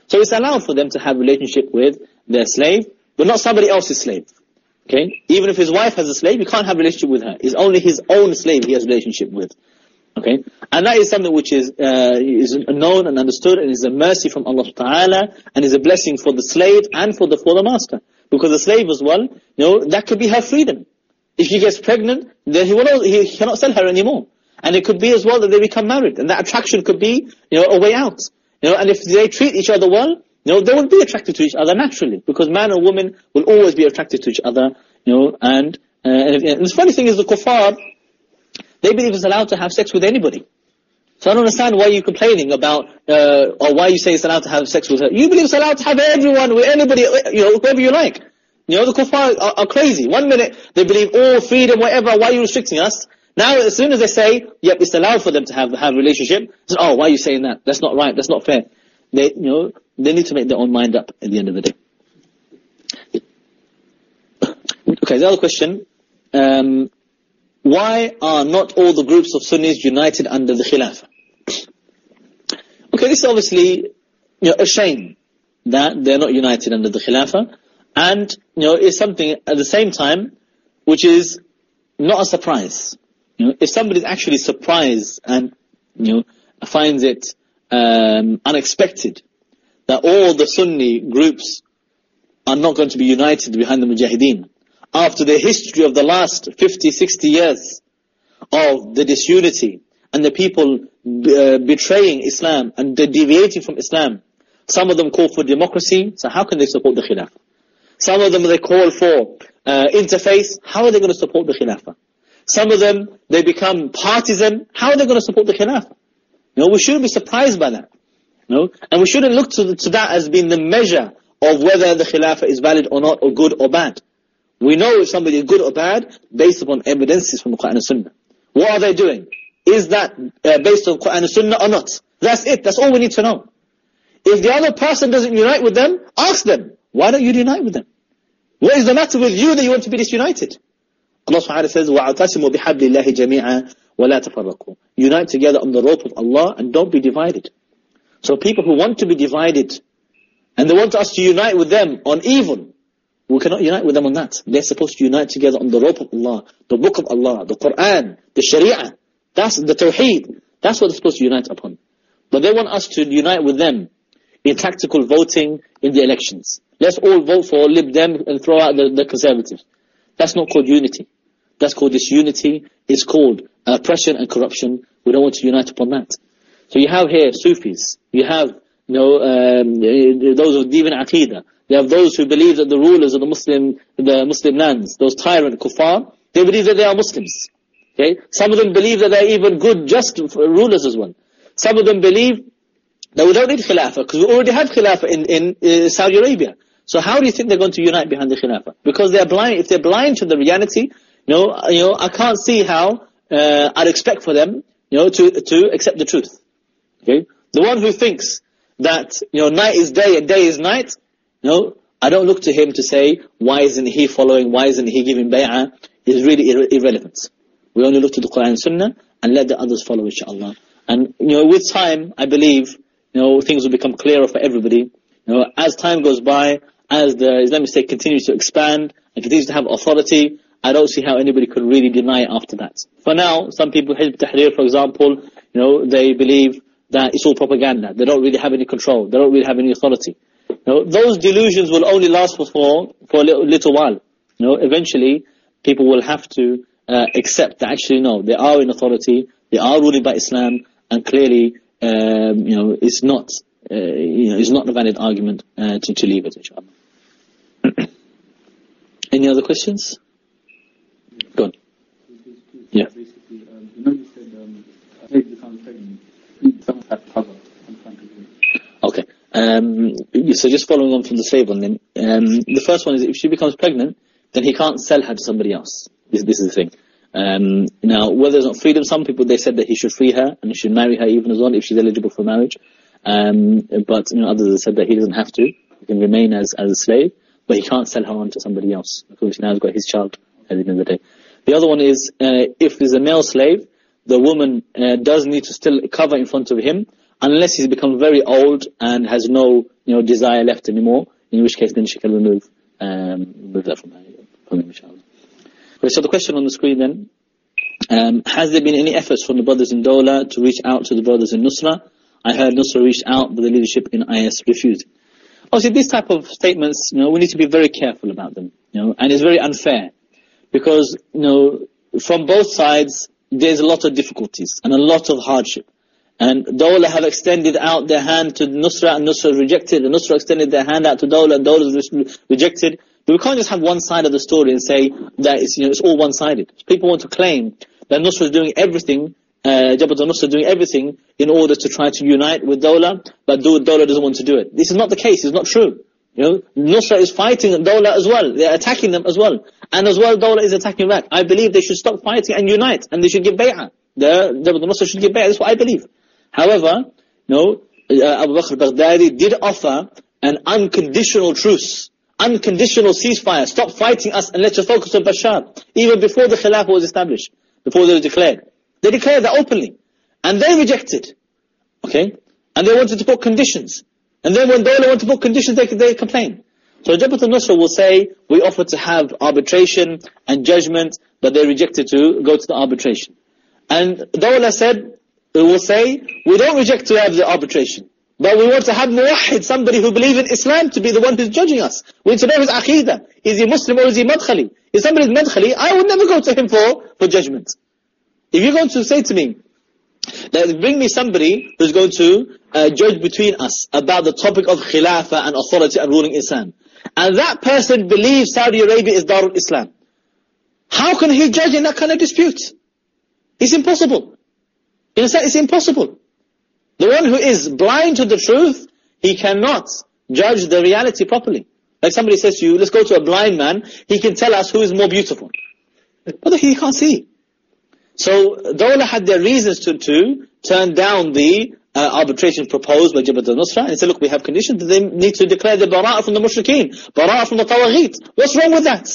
so it's allowed for them to have relationship with their slave but not somebody else's slave Okay? Even if his wife has a slave, he can't have a relationship with her. It's only his own slave he has a relationship with. Okay? And that is something which is, uh, is known and understood and is a mercy from Allah Ta'ala and is a blessing for the slave and for the, for the master. Because the slave as well, you know, that could be her freedom. If she gets pregnant, then he, will he cannot sell her anymore. And it could be as well that they become married, and that attraction could be, you know, a way out. You know, and if they treat each other well, you know, they will be attracted to each other naturally, because man and woman will always be attracted to each other, you know, and, uh, and, the funny thing is the kuffar, they believe it's allowed to have sex with anybody. So I don't understand why you're complaining about, uh, or why you say it's allowed to have sex with her. You believe it's allowed to have everyone, with anybody, you know, whoever you like. You know, the kuffar are, are crazy. One minute they believe all oh, freedom, whatever, why are you restricting us? Now, as soon as they say, yep, it's allowed for them to have have relationship, oh, why are you saying that? That's not right. That's not fair. They, you know, they need to make their own mind up at the end of the day. Okay, the other question. Um, why are not all the groups of Sunnis united under the Khilafah? Okay, this is obviously you know, a shame that they're not united under the Khilafah. And, you know, it's something at the same time which is not a surprise. You know, if somebody is actually surprised and, you know, finds it um, unexpected that all the Sunni groups are not going to be united behind the Mujahideen after the history of the last 50, 60 years of the disunity and the people uh, betraying Islam and deviating from Islam. Some of them call for democracy, so how can they support the Khilafah? Some of them they call for uh, interface. How are they going to support the Khilafah? Some of them they become partisan. How are they going to support the Khilafah? You know, we shouldn't be surprised by that. You know? And we shouldn't look to, to that as being the measure of whether the Khilafah is valid or not, or good or bad. We know if somebody is good or bad based upon evidences from the Quran and Sunnah. What are they doing? Is that uh, based on Quran and Sunnah or not? That's it. That's all we need to know. If the other person doesn't unite with them, ask them. Why don't you unite with them? What is the matter with you that you want to be disunited? Allah subhanahu wa ta'ala says, وَاعْتَسِمُوا بِحَبْلِ اللَّهِ جَمِيعًا وَلَا تَفَرَّقُوا Unite together on the rope of Allah and don't be divided. So people who want to be divided and they want us to unite with them on evil, we cannot unite with them on that. They're supposed to unite together on the rope of Allah, the book of Allah, the Quran, the Sharia. That's the Tawheed. That's what they're supposed to unite upon. But they want us to unite with them in tactical voting in the elections. Let's all vote for Lib Dem and throw out the, the Conservatives. That's not called unity. That's called disunity. It's called oppression and corruption. We don't want to unite upon that. So you have here Sufis. You have you know, um, those of Divan Aqidah. You have those who believe that the rulers of the Muslim, the Muslim lands, those tyrant kuffar, they believe that they are Muslims. Okay? Some of them believe that they're even good, just rulers as well. Some of them believe that we don't need Khilafah, because we already have Khilafah in, in uh, Saudi Arabia. So how do you think they're going to unite behind the Khilafah? Because they're blind, if they're blind to the reality, you know, you know, I can't see how, uh, I'd expect for them, you know, to, to accept the truth. Okay? The one who thinks that, you know, night is day and day is night, you know, I don't look to him to say, why isn't he following, why isn't he giving bay'ah, is really ir irrelevant. We only look to the Quran and Sunnah and let the others follow, inshallah. And, you know, with time, I believe, you know, things will become clearer for everybody. You know, as time goes by, as the Islamic State continues to expand and continues to have authority, I don't see how anybody could really deny it after that. For now, some people, Hizb Tahrir, for example, you know, they believe that it's all propaganda. They don't really have any control. They don't really have any authority. You know, those delusions will only last for, for, a little, little while. You know, eventually, people will have to uh, accept that actually no, they are in authority, they are ruled by Islam, and clearly, um, you know, it's not, uh, you know, it's not a valid argument uh, to, to leave it, inshallah. Any other questions? Go on. Yeah. Basically, um, you know you said um, becomes pregnant, someone had cover Okay. Um, so just following on from the slave one then, um, the first one is if she becomes pregnant, then he can't sell her to somebody else. This, this is the thing. Um, now, whether it's not freedom, some people, they said that he should free her and he should marry her even as well if she's eligible for marriage. Um, but, you know, others have said that he doesn't have to. He can remain as, as a slave but he can't sell her on to somebody else because she now he's got his child at the end of the day. The other one is uh, if there's a male slave, the woman uh, does need to still cover in front of him unless he's become very old and has no you know desire left anymore. In which case, then she can remove um, remove that from, her, from him, inshallah. Okay, so the question on the screen then. Um, has there been any efforts from the brothers in Dawla to reach out to the brothers in Nusra? I heard Nusra reached out, but the leadership in IS refused. Obviously, these type of statements, you know, we need to be very careful about them, you know, and it's very unfair because, you know, from both sides, there's a lot of difficulties and a lot of hardship. And Dawla have extended out their hand to Nusra and Nusra rejected, and Nusra extended their hand out to Dawla and Dawla re- rejected. But we can't just have one side of the story and say that it's, you know, it's all one-sided. People want to claim that Nusra is doing everything, uh, Jabhat al-Nusra is doing everything in order to try to unite with Dawla, but Dawla doesn't want to do it. This is not the case, it's not true. You know, Nusra is fighting Dawla as well. They're attacking them as well. And as well, Dawla is attacking back. I believe they should stop fighting and unite, and they should give bay'ah. The Jabhat al-Nusra should give bay'ah, that's what I believe. However, no, uh, Abu Bakr Baghdadi did offer an unconditional truce, unconditional ceasefire. Stop fighting us and let's just focus on Bashar. Even before the Khilafah was established, before they were declared. They declared that openly. And they rejected. Okay? And they wanted to put conditions. And then when Dawla want to put conditions, they, they complain. So Jabhat al-Nusra will say, we offer to have arbitration and judgment, but they rejected to go to the arbitration. And Dawla said, we will say, we don't reject to have the arbitration. But we want to have muwahid, somebody who believes in Islam to be the one who's judging us. We need to know his aqidah. Is he Muslim or is he madkhali? If somebody is madkhali, I would never go to him for, for judgment. If you're going to say to me, that bring me somebody who's going to uh, judge between us about the topic of khilafah and authority and ruling Islam. And that person believes Saudi Arabia is Darul Islam. How can he judge in that kind of dispute? It's impossible. In a sense, it's impossible. The one who is blind to the truth, he cannot judge the reality properly. Like somebody says to you, let's go to a blind man, he can tell us who is more beautiful. But he can't see. So, Dawla had their reasons to, to turn down the uh, arbitration proposed by Jabhat al-Nusra and said, look, we have conditions that they need to declare the bara'ah from the mushrikeen, bara'ah from the tawaghit. What's wrong with that?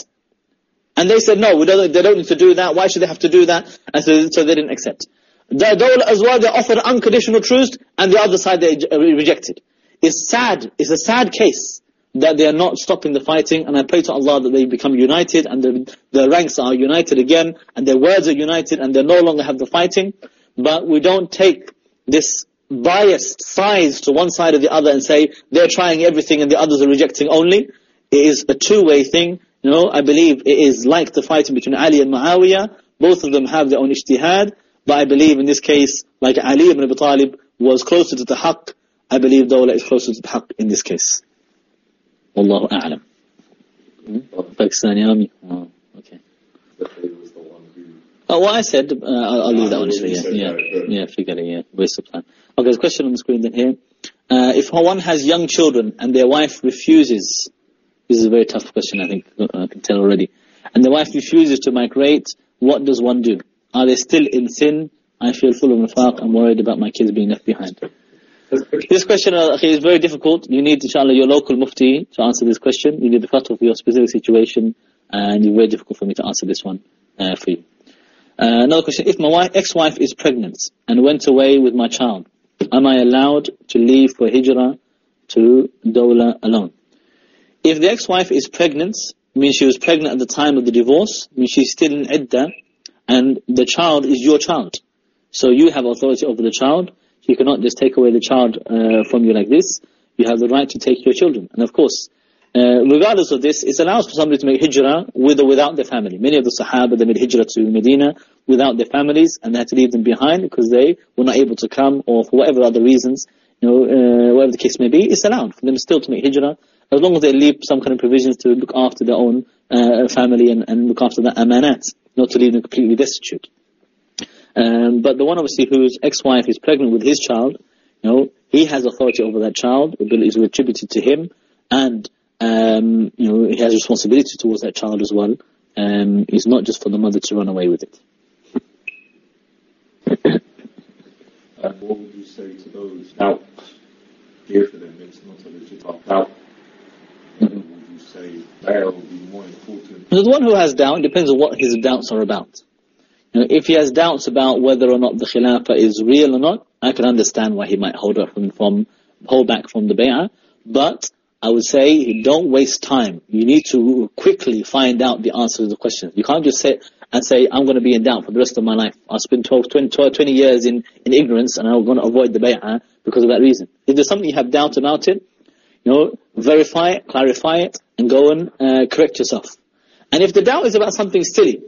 And they said, no, don't, they don't need to do that. Why should they have to do that? And so, so they didn't accept. The Dawla as well, they offered unconditional truce, and the other side they rejected. It's sad, it's a sad case that they are not stopping the fighting, and I pray to Allah that they become united, and the, the ranks are united again, and their words are united, and they no longer have the fighting. But we don't take this biased sides to one side or the other and say they're trying everything and the others are rejecting only. It is a two-way thing. You know, I believe it is like the fighting between Ali and Muawiyah. Both of them have their own ijtihad. But I believe in this case, like Ali ibn Abi Talib was closer to the haqq, I believe Dawla is closer to the haqq in this case. Wallahu a'lam. Hmm? Pakistani. Oh, okay. Oh, what I said, uh, I'll, I'll leave that one. Well, you Yeah, yeah, yeah, forget it, yeah. Waste of time. Okay, there's a question on the screen then here. Uh, if one has young children and their wife refuses, this is a very tough question, I think, I can tell already, and the wife refuses to migrate, what does one do? Are they still in sin? I feel full of nifaq, I'm worried about my kids being left behind. This question uh, is very difficult. You need, inshallah, your local mufti to answer this question. You need the fatwa for your specific situation, and it's very difficult for me to answer this one uh, for you. Uh, another question, if my wife, ex-wife is pregnant and went away with my child, am I allowed to leave for hijrah to Dawla alone? If the ex-wife is pregnant, means she was pregnant at the time of the divorce, means she's still in iddah, and the child is your child. So you have authority over the child. You cannot just take away the child uh, from you like this. You have the right to take your children. And of course, uh, regardless of this, it allows for somebody to make hijrah with or without their family. Many of the Sahaba, they made hijrah to Medina without their families and they had to leave them behind because they were not able to come or for whatever other reasons, you know, uh, whatever the case may be, it's allowed for them still to make hijrah as long as they leave some kind of provisions to look after their own uh, family and, and look after the amanat, not to leave them completely destitute. Um, but the one obviously whose ex-wife is pregnant with his child, you know, he has authority over that child, it is attributed to him, and um, you know, he has responsibility towards that child as well. Um, it's not just for the mother to run away with it. And what would you say to those doubt? Here for them, it's not a legit doubt. Would you say that would be more important? The one who has doubt depends on what his doubts are about. If he has doubts about whether or not the khilafah is real or not, I can understand why he might hold from, from hold back from the bay'ah. But I would say don't waste time. You need to quickly find out the answer to the questions. You can't just sit and say, I'm going to be in doubt for the rest of my life. I'll spend 12, 20, 12, 20 years in, in ignorance and I'm going to avoid the bay'ah because of that reason. If there's something you have doubt about it, you know, verify it, clarify it, and go and uh, correct yourself. And if the doubt is about something silly,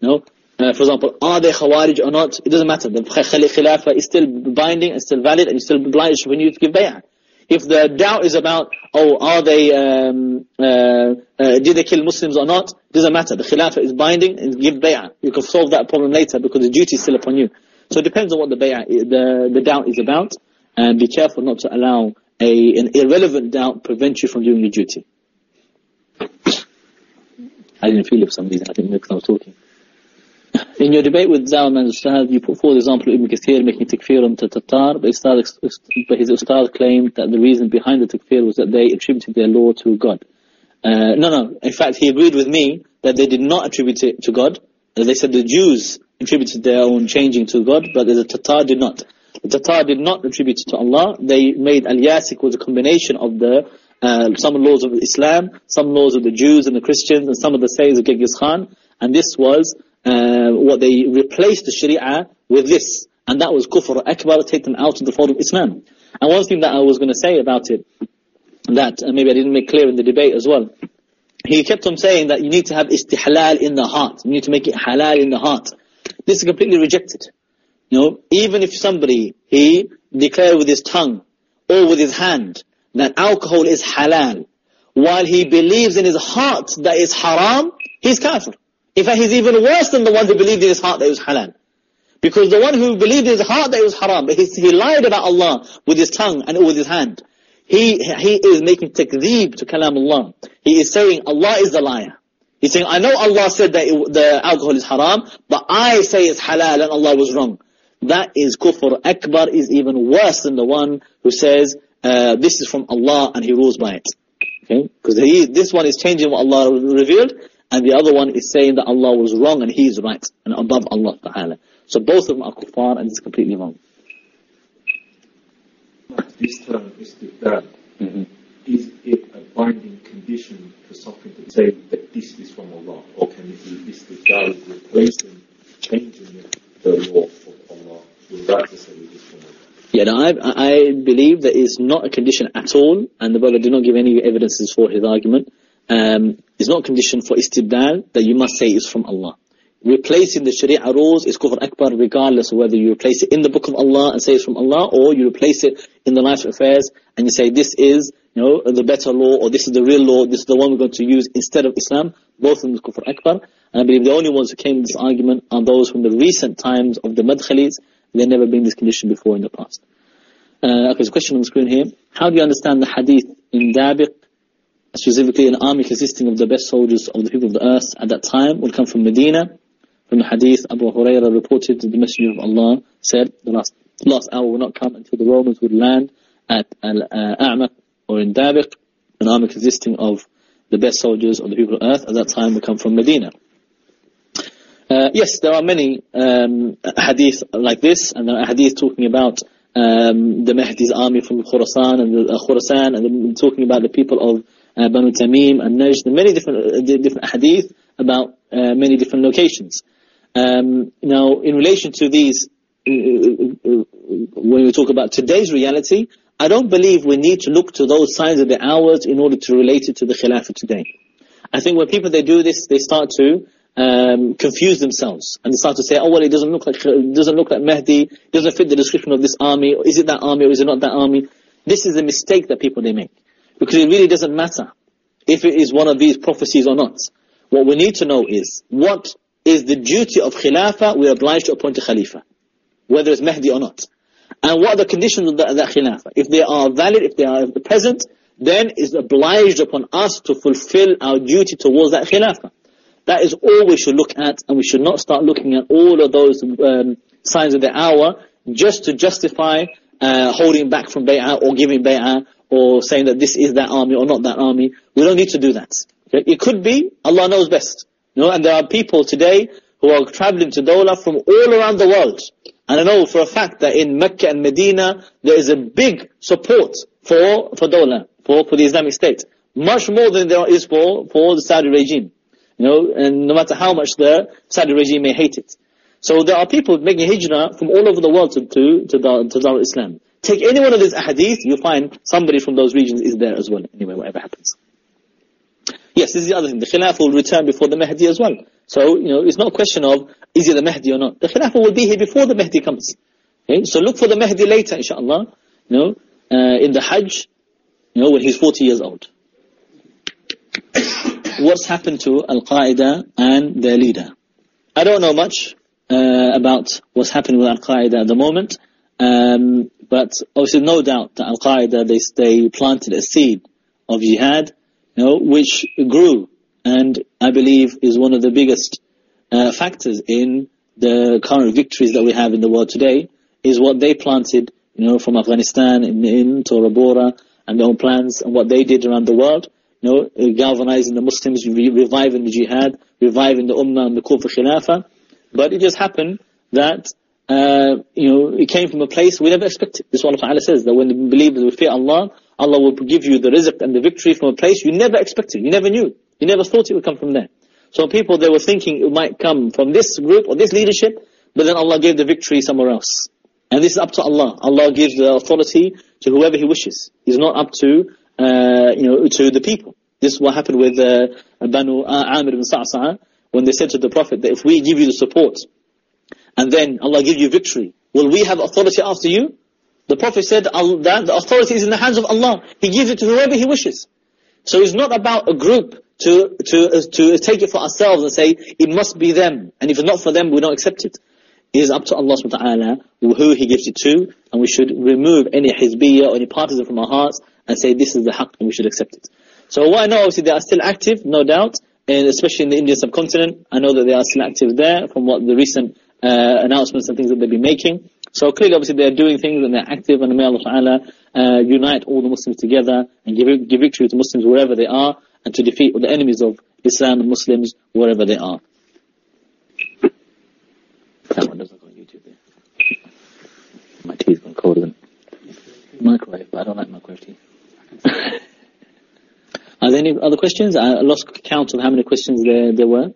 you know, uh, for example, are they Khawarij or not? It doesn't matter. The Khilafah is still binding and still valid and still obliged when you give bay'ah. If the doubt is about, oh, are they, um, uh, uh, did they kill Muslims or not? Doesn't matter. The Khilafah is binding and give bay'ah. You can solve that problem later because the duty is still upon you. So it depends on what the bay'ah, the, the doubt is about. And be careful not to allow a, an irrelevant doubt prevent you from doing your duty. I didn't feel it for some reason. I think because I was talking. In your debate with Zalman Ustad, you put forward the example of Ibn Kathir making takfir on the Tatar, but, his Ustad claimed that the reason behind the takfir was that they attributed their law to God. Uh, no, no. In fact, he agreed with me that they did not attribute it to God. They said the Jews attributed their own changing to God, but the Tatar did not. The Tatar did not attribute it to Allah. They made Al-Yasik was a combination of the uh, some laws of Islam, some laws of the Jews and the Christians, and some of the sayings of Genghis Khan. And this was uh, what they replaced the Sharia with this. And that was kufr akbar, take them out of the fold of Islam. And one thing that I was going to say about it, that uh, maybe I didn't make clear in the debate as well. He kept on saying that you need to have istihlal in the heart. You need to make it halal in the heart. This is completely rejected. You know, even if somebody, he declared with his tongue or with his hand that alcohol is halal, while he believes in his heart that it's haram, he's kafir. In fact, he's even worse than the one who believed in his heart that it was halal. Because the one who believed in his heart that it was haram, but he, he lied about Allah with his tongue and with his hand. He, he is making takdeeb to kalam Allah. He is saying Allah is the liar. He's saying, I know Allah said that it, the alcohol is haram, but I say it's halal and Allah was wrong. That is kufr akbar is even worse than the one who says, uh, this is from Allah and he rules by it. Okay? Because this one is changing what Allah revealed, and the other one is saying that Allah was wrong and he is right, and above Allah Ta'ala. So both of them are kuffar and it's completely wrong. This term is that mm-hmm. is it a binding condition for something to say that this is from Allah, or can it be istibdal replacing, changing the law of Allah without to say it is from Allah? Yeah, no, I, I believe that is not a condition at all, and the brother did not give any evidences for his argument. Um, it's not a condition for istibdal that you must say is from Allah. Replacing the Sharia rules is kufr akbar regardless of whether you replace it in the book of Allah and say it's from Allah or you replace it in the life affairs and you say this is you know, the better law or this is the real law, this is the one we're going to use instead of Islam. Both of them is kufr akbar. And I believe the only ones who came with this argument are those from the recent times of the Madkhalis there never been this condition before in the past. Uh, okay, there's a question on the screen here. How do you understand the hadith in Dabiq, specifically an army consisting of the best soldiers of the people of the earth at that time would come from Medina? From the hadith, Abu Huraira reported that the Messenger of Allah said, the last, last hour will not come until the Romans would land at Al-A'maq or in Dabiq, an army consisting of the best soldiers of the people of earth at that time would come from Medina. Uh, yes, there are many um, hadith like this, and there are hadith talking about um, the Mahdi's army from Khurasan and the, uh, Khurasan, and talking about the people of uh, Banu Tamim and Najd, many different uh, different hadith about uh, many different locations. Um, now, in relation to these, uh, when we talk about today's reality, I don't believe we need to look to those signs of the hours in order to relate it to the Khilafah today. I think when people they do this, they start to um, confuse themselves and they start to say, oh well, it doesn't look like it doesn't look like Mahdi, it doesn't fit the description of this army. Is it that army or is it not that army? This is a mistake that people they make because it really doesn't matter if it is one of these prophecies or not. What we need to know is what is the duty of Khilafah. We're obliged to appoint a Khalifa, whether it's Mahdi or not. And what are the conditions of that, that Khilafah? If they are valid, if they are present, then it's obliged upon us to fulfill our duty towards that Khilafah. That is all we should look at, and we should not start looking at all of those um, signs of the hour just to justify uh, holding back from bay'ah or giving bay'ah or saying that this is that army or not that army. We don't need to do that. Okay? It could be, Allah knows best. You know, and there are people today who are traveling to Dawla from all around the world. And I know for a fact that in Mecca and Medina, there is a big support for, for Dawla, for, for the Islamic State. Much more than there is for, for the Saudi regime. You know, and no matter how much the Saudi regime may hate it. So there are people making hijrah from all over the world to, to, to, Dar, to Dar Islam. Take any one of these ahadith, you'll find somebody from those regions is there as well. Anyway, whatever happens. Yes, this is the other thing. The Khilafah will return before the Mahdi as well. So, you know, it's not a question of, is it the Mahdi or not? The Khilafah will be here before the Mahdi comes. Okay? So look for the Mahdi later, inshallah, you know, uh, in the Hajj, you know, when he's 40 years old. What's happened to Al-Qaeda and their leader? I don't know much uh, about what's happening with Al-Qaeda at the moment, um, but obviously no doubt that Al-Qaeda, they, they planted a seed of jihad, you know, which grew and I believe is one of the biggest uh, factors in the current victories that we have in the world today, is what they planted, you know, from Afghanistan in, in Tora Bora and their own plans and what they did around the world, you know, galvanizing the Muslims, re- reviving the jihad, reviving the ummah and the call for khilafah. But it just happened that, uh, you know, it came from a place we never expected. This is what Allah says, that when the believers will fear Allah, Allah will give you the rizq and the victory from a place you never expected, you never knew. You never thought it would come from there. So people, they were thinking it might come from this group or this leadership, but then Allah gave the victory somewhere else. And this is up to Allah. Allah gives the authority to whoever He wishes. It's not up to, uh, you know, to the people. This is what happened with uh, Banu Amir ibn Sa'sa'a when they said to the Prophet that if we give you the support and then Allah give you victory, will we have authority after you? The Prophet said that the authority is in the hands of Allah. He gives it to whoever He wishes. So it's not about a group to, to, to take it for ourselves and say, it must be them. And if it's not for them, we don't accept it. It is up to Allah subhanahu wa ta'ala who He gives it to, and we should remove any hizbiyah or any partisan from our hearts and say this is the haqq and we should accept it. So what I know, obviously they are still active, no doubt, and especially in the Indian subcontinent, I know that they are still active there from what the recent announcements and things that they've been making. So clearly, obviously, they're doing things and they're active, and may Allah Ta'ala uh, unite all the Muslims together and give, give victory to Muslims wherever they are, and to defeat the enemies of Islam and Muslims wherever they are. That one doesn't go on YouTube there. My tea's gone colder than microwave, but I don't like microwave tea. Are there any other questions? I lost count of how many questions there, there were.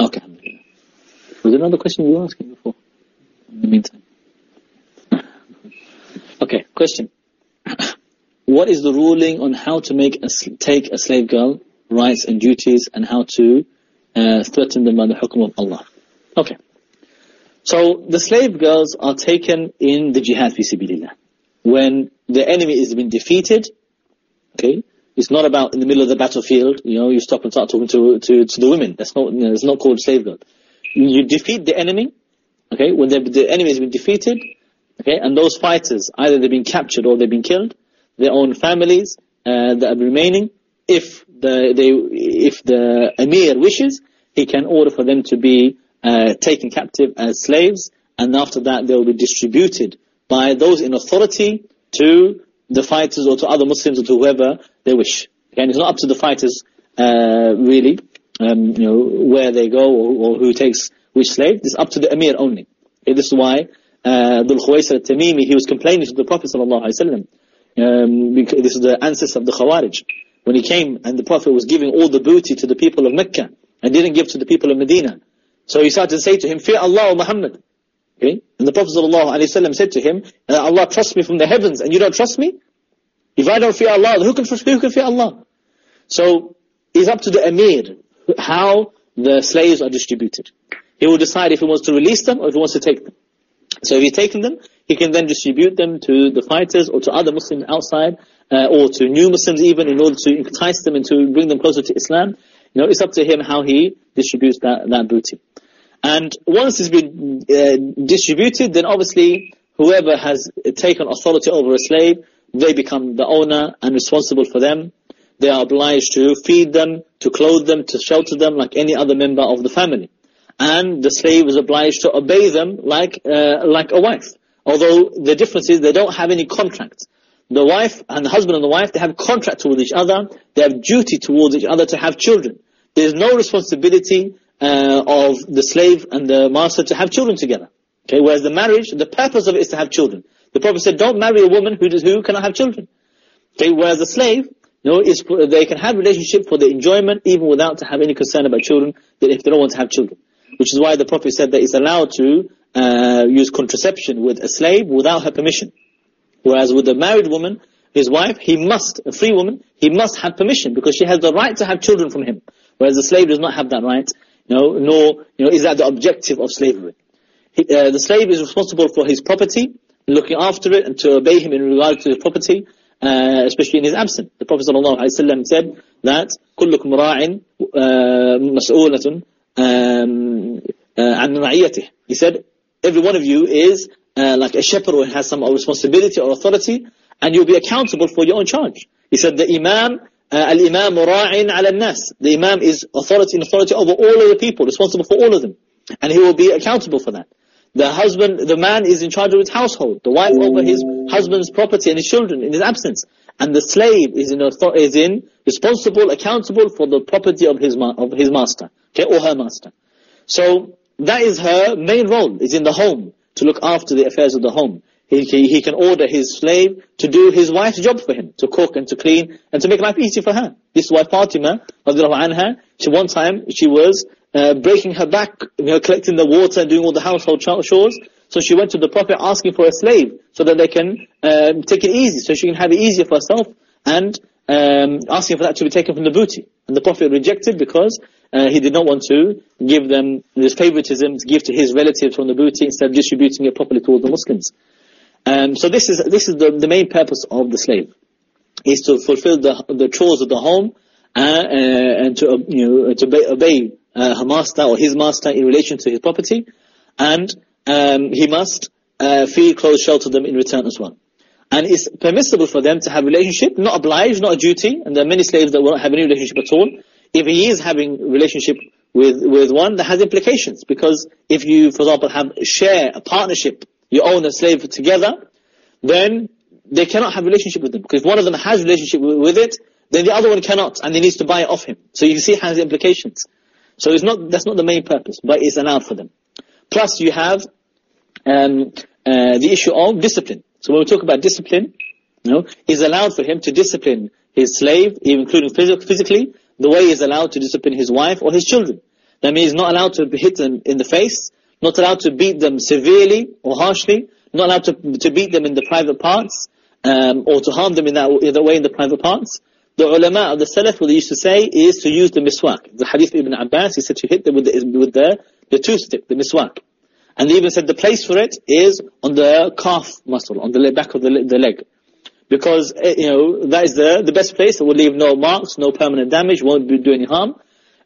Okay. Was there another question you were asking before? In the meantime. Okay, question. What is the ruling on how to make a, take a slave girl rights and duties and how to uh, threaten them by the hukum of Allah? Okay. So the slave girls are taken in the jihad fi sabilillah. When the enemy has been defeated, okay, it's not about in the middle of the battlefield, you know, you stop and start talking to, to, to the women. That's not, you know, it's not called slave girl. You defeat the enemy, okay, when the, the enemy has been defeated, okay, and those fighters, either they've been captured or they've been killed, their own families uh, that are remaining. If the they, if the emir wishes, he can order for them to be uh, taken captive as slaves, and after that they will be distributed by those in authority to the fighters or to other Muslims or to whoever they wish. And it's not up to the fighters uh, really, um, you know, where they go or, or, who takes which slave. It's up to the emir only. Okay, this is why uh, Dhul al-Tamimi, he was complaining to the Prophet wasallam um, this is the ancestor of the Khawarij. When he came and the Prophet was giving all the booty to the people of Mecca and didn't give to the people of Medina. So he started to say to him, fear Allah, Muhammad. Okay? And the Prophet ﷺ said to him, Allah trusts me from the heavens and you don't trust me? If I don't fear Allah, who can, who can fear Allah? So, it's up to the Emir how the slaves are distributed. He will decide if he wants to release them or if he wants to take them. So if he's taken them, he can then distribute them to the fighters or to other Muslims outside, uh, or to new Muslims even in order to entice them and to bring them closer to Islam. You know, it's up to him how he distributes that, that booty. And once it's been uh, distributed, then obviously whoever has taken authority over a slave, they become the owner and responsible for them. They are obliged to feed them, to clothe them, to shelter them like any other member of the family and the slave is obliged to obey them like uh, like a wife. Although the difference is they don't have any contract. The wife and the husband and the wife, they have contract towards each other. They have duty towards each other to have children. There is no responsibility uh, of the slave and the master to have children together. Okay, whereas the marriage, the purpose of it is to have children. The Prophet said, don't marry a woman who, does, who cannot have children. Okay, whereas the slave, know, is, they can have relationship for the enjoyment even without to have any concern about children, if they don't want to have children which is why the Prophet said that it's allowed to uh, use contraception with a slave without her permission. Whereas with a married woman, his wife, he must, a free woman, he must have permission because she has the right to have children from him. Whereas the slave does not have that right, you know, nor, you know, is that the objective of slavery. He, uh, the slave is responsible for his property, looking after it and to obey him in regard to his property, uh, especially in his absence. The Prophet ﷺ said that كلكم راع مسؤولة عن رعيته. He said, every one of you is uh, like a shepherd or has some responsibility or authority, and you'll be accountable for your own charge. He said, the Imam, uh, Al-Imam ra'in ala nas. The Imam is authority and authority over all of the people, responsible for all of them. And he will be accountable for that. The husband, the man is in charge of his household. The wife over his husband's property and his children in his absence. And the slave is in, is in responsible, accountable for the property of his, of his master. Okay, or her master. So, that is her main role, is in the home, to look after the affairs of the home. He, he, can order his slave to do his wife's job for him, to cook and to clean and to make life easy for her. This is why Fatima, anha, she one time, she was uh, breaking her back, you know, collecting the water and doing all the household chores. So she went to the Prophet asking for a slave so that they can um, take it easy, so she can have it easier for herself and um, asking for that to be taken from the booty. And the Prophet rejected because uh, he did not want to give them this favoritism to give to his relatives from the booty instead of distributing it properly towards the Muslims. Um, so this is this is the, the main purpose of the slave, is to fulfill the the chores of the home uh, uh, and to you know to obey, obey her master or his master in relation to his property, and um, he must uh, feed, clothe, shelter them in return as well. And it's permissible for them to have relationship, not obliged, not a duty, and there are many slaves that won't have any relationship at all. If he is having relationship with, with one, that has implications, because if you, for example, have share, a partnership, you own a slave together, then they cannot have relationship with them, because if one of them has relationship with, with it, then the other one cannot, and he needs to buy it off him. So you see it has implications. So it's not, that's not the main purpose, but it's allowed for them. Plus you have um, uh, the issue of discipline. So when we talk about discipline, you know, it's allowed for him to discipline his slave, including physically, the way he's allowed to discipline his wife or his children. That means not allowed to hit them in the face, not allowed to beat them severely or harshly, not allowed to, to beat them in the private parts, um, or to harm them in that, in that way in the private parts. The ulama of the Salaf, what they used to say is to use the miswak. The hadith of Ibn Abbas, he said to hit them with the, with the, the the miswak. And they even said the place for it is on the calf muscle, on the back of the, the leg. Because, eh, you know, that is the, the best place. that will leave no marks, no permanent damage, won't do any harm.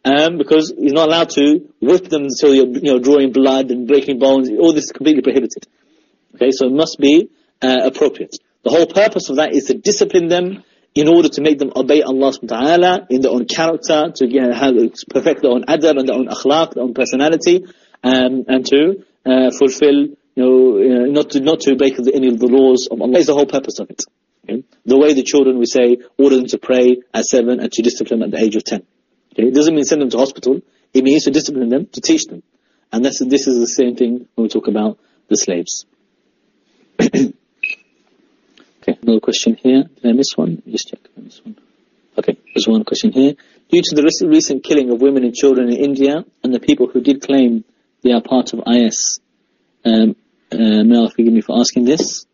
Um, because he's not allowed to whip them until you're, you know, drawing blood and breaking bones. All this is completely prohibited. Okay, so it must be uh, appropriate. The whole purpose of that is to discipline them in order to make them obey Allah subhanahu wa ta'ala in their own character, to have, perfect their own adab and their own akhlaq, their own personality, um, and to uh, fulfill, you know, uh, not to not to break any of the laws of Allah. That is the whole purpose of it. Okay? The way the children, we say, order them to pray at seven and to discipline them at the age of ten. Okay? It doesn't mean send them to hospital. It means to discipline them, to teach them. And this is the same thing when we talk about the slaves. Another question here. Did I miss one? Just check. I miss one. Okay, there's one question here. Due to the recent killing of women and children in India and the people who did claim they are part of IS, um, uh, Allah forgive me for asking this.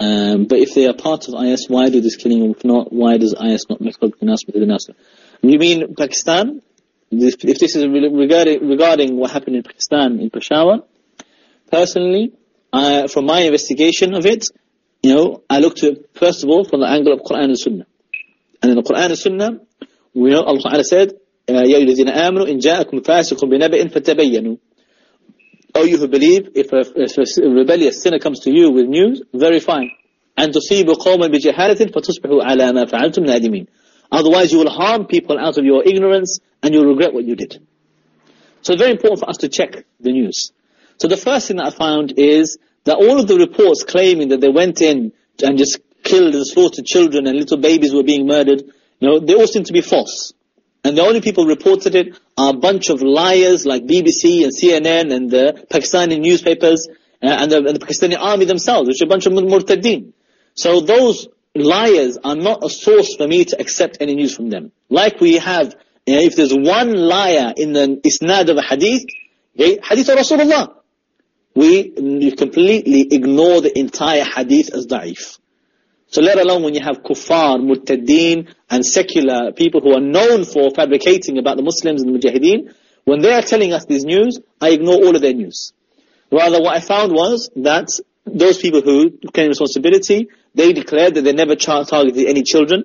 Um, but if they are part of IS, why do this killing? If not, why does IS not make public announcement to the NASA? You mean Pakistan? If this is regarding, regarding what happened in Pakistan, in Peshawar, personally, from my investigation of it, you know, I looked at it, first of all, from the angle of Quran and Sunnah. And in the Quran and Sunnah, we know Allah Ta'ala said, يَا الَّذِينَ آمَنُوا إِن جَاءَكُمْ فَاسِقٌ بِنَبَإٍ فَتَبَيَّنُوا O you who believe, if a, if a rebellious sinner comes to you with news, verify. And تُصِيبُ قَوْمًا بِجَهَالَةٍ فَتُصْبِحُوا عَلَى مَا فَعَلْتُمْ نَادِمِينَ Otherwise you will harm people out of your ignorance and you'll regret what you did. So it's very important for us to check the news. So the first thing that I found is that all of the reports claiming that they went in and just killed and slaughtered children and little babies were being murdered, you know, they all seem to be false. And the only people reported it are a bunch of liars like BBC and CNN and the Pakistani newspapers uh, and, the, and, the, Pakistani army themselves, which are a bunch of murtadeen. So those liars are not a source for me to accept any news from them. Like we have, you know, if there's one liar in the isnad of a hadith, okay, hadith of Rasulullah we completely ignore the entire hadith as da'if. So let alone when you have kuffar, murtadeen, and secular people who are known for fabricating about the Muslims and the mujahideen, when they are telling us these news, I ignore all of their news. Rather, what I found was that those people who claim responsibility, they declared that they never targeted any children,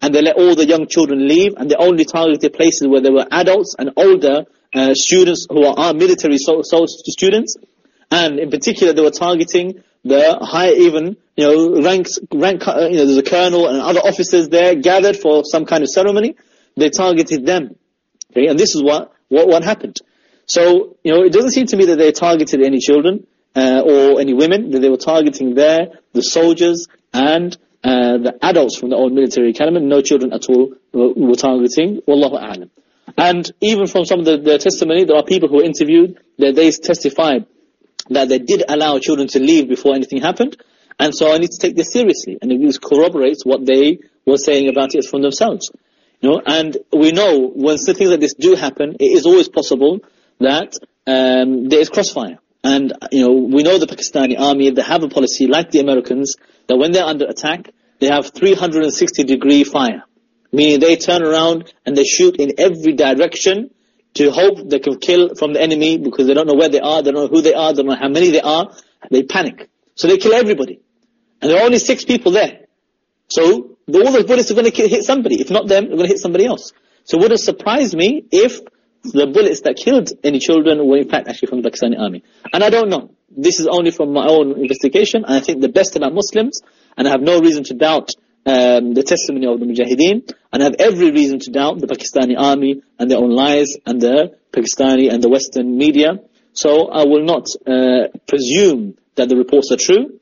and they let all the young children leave, and they only targeted places where there were adults and older uh, students who are military so, so students, and in particular they were targeting the high even, you know, ranks, rank, uh, you know, there's a colonel and other officers there gathered for some kind of ceremony, they targeted them. Okay, and this is what, what, what happened. So, you know, it doesn't seem to me that they targeted any children, uh, or any women, that they were targeting there, the soldiers, and uh, the adults from the old military academy, no children at all were, were targeting, wallahu a'lam. And even from some of the, testimony, there are people who were interviewed, that they testified that they did allow children to leave before anything happened, and so I need to take this seriously, and it corroborates what they were saying about it from themselves. You know, and we know when things like this do happen, it is always possible that um, there is crossfire. And, you know, we know the Pakistani army, they have a policy like the Americans, that when they're under attack, they have 360 degree fire. Meaning they turn around and they shoot in every direction to hope they can kill from the enemy because they don't know where they are, they don't know who they are, they don't know how many they are. They panic. So they kill everybody. And there are only six people there. So all those bullets are going to hit somebody. If not them, they're going to hit somebody else. So it would have surprised me if the bullets that killed any children were in fact actually from the Pakistani army. And I don't know. This is only from my own investigation. And I think the best about Muslims, and I have no reason to doubt um, the testimony of the Mujahideen, and have every reason to doubt the Pakistani army and their own lies and the Pakistani and the Western media. So I will not uh, presume that the reports are true.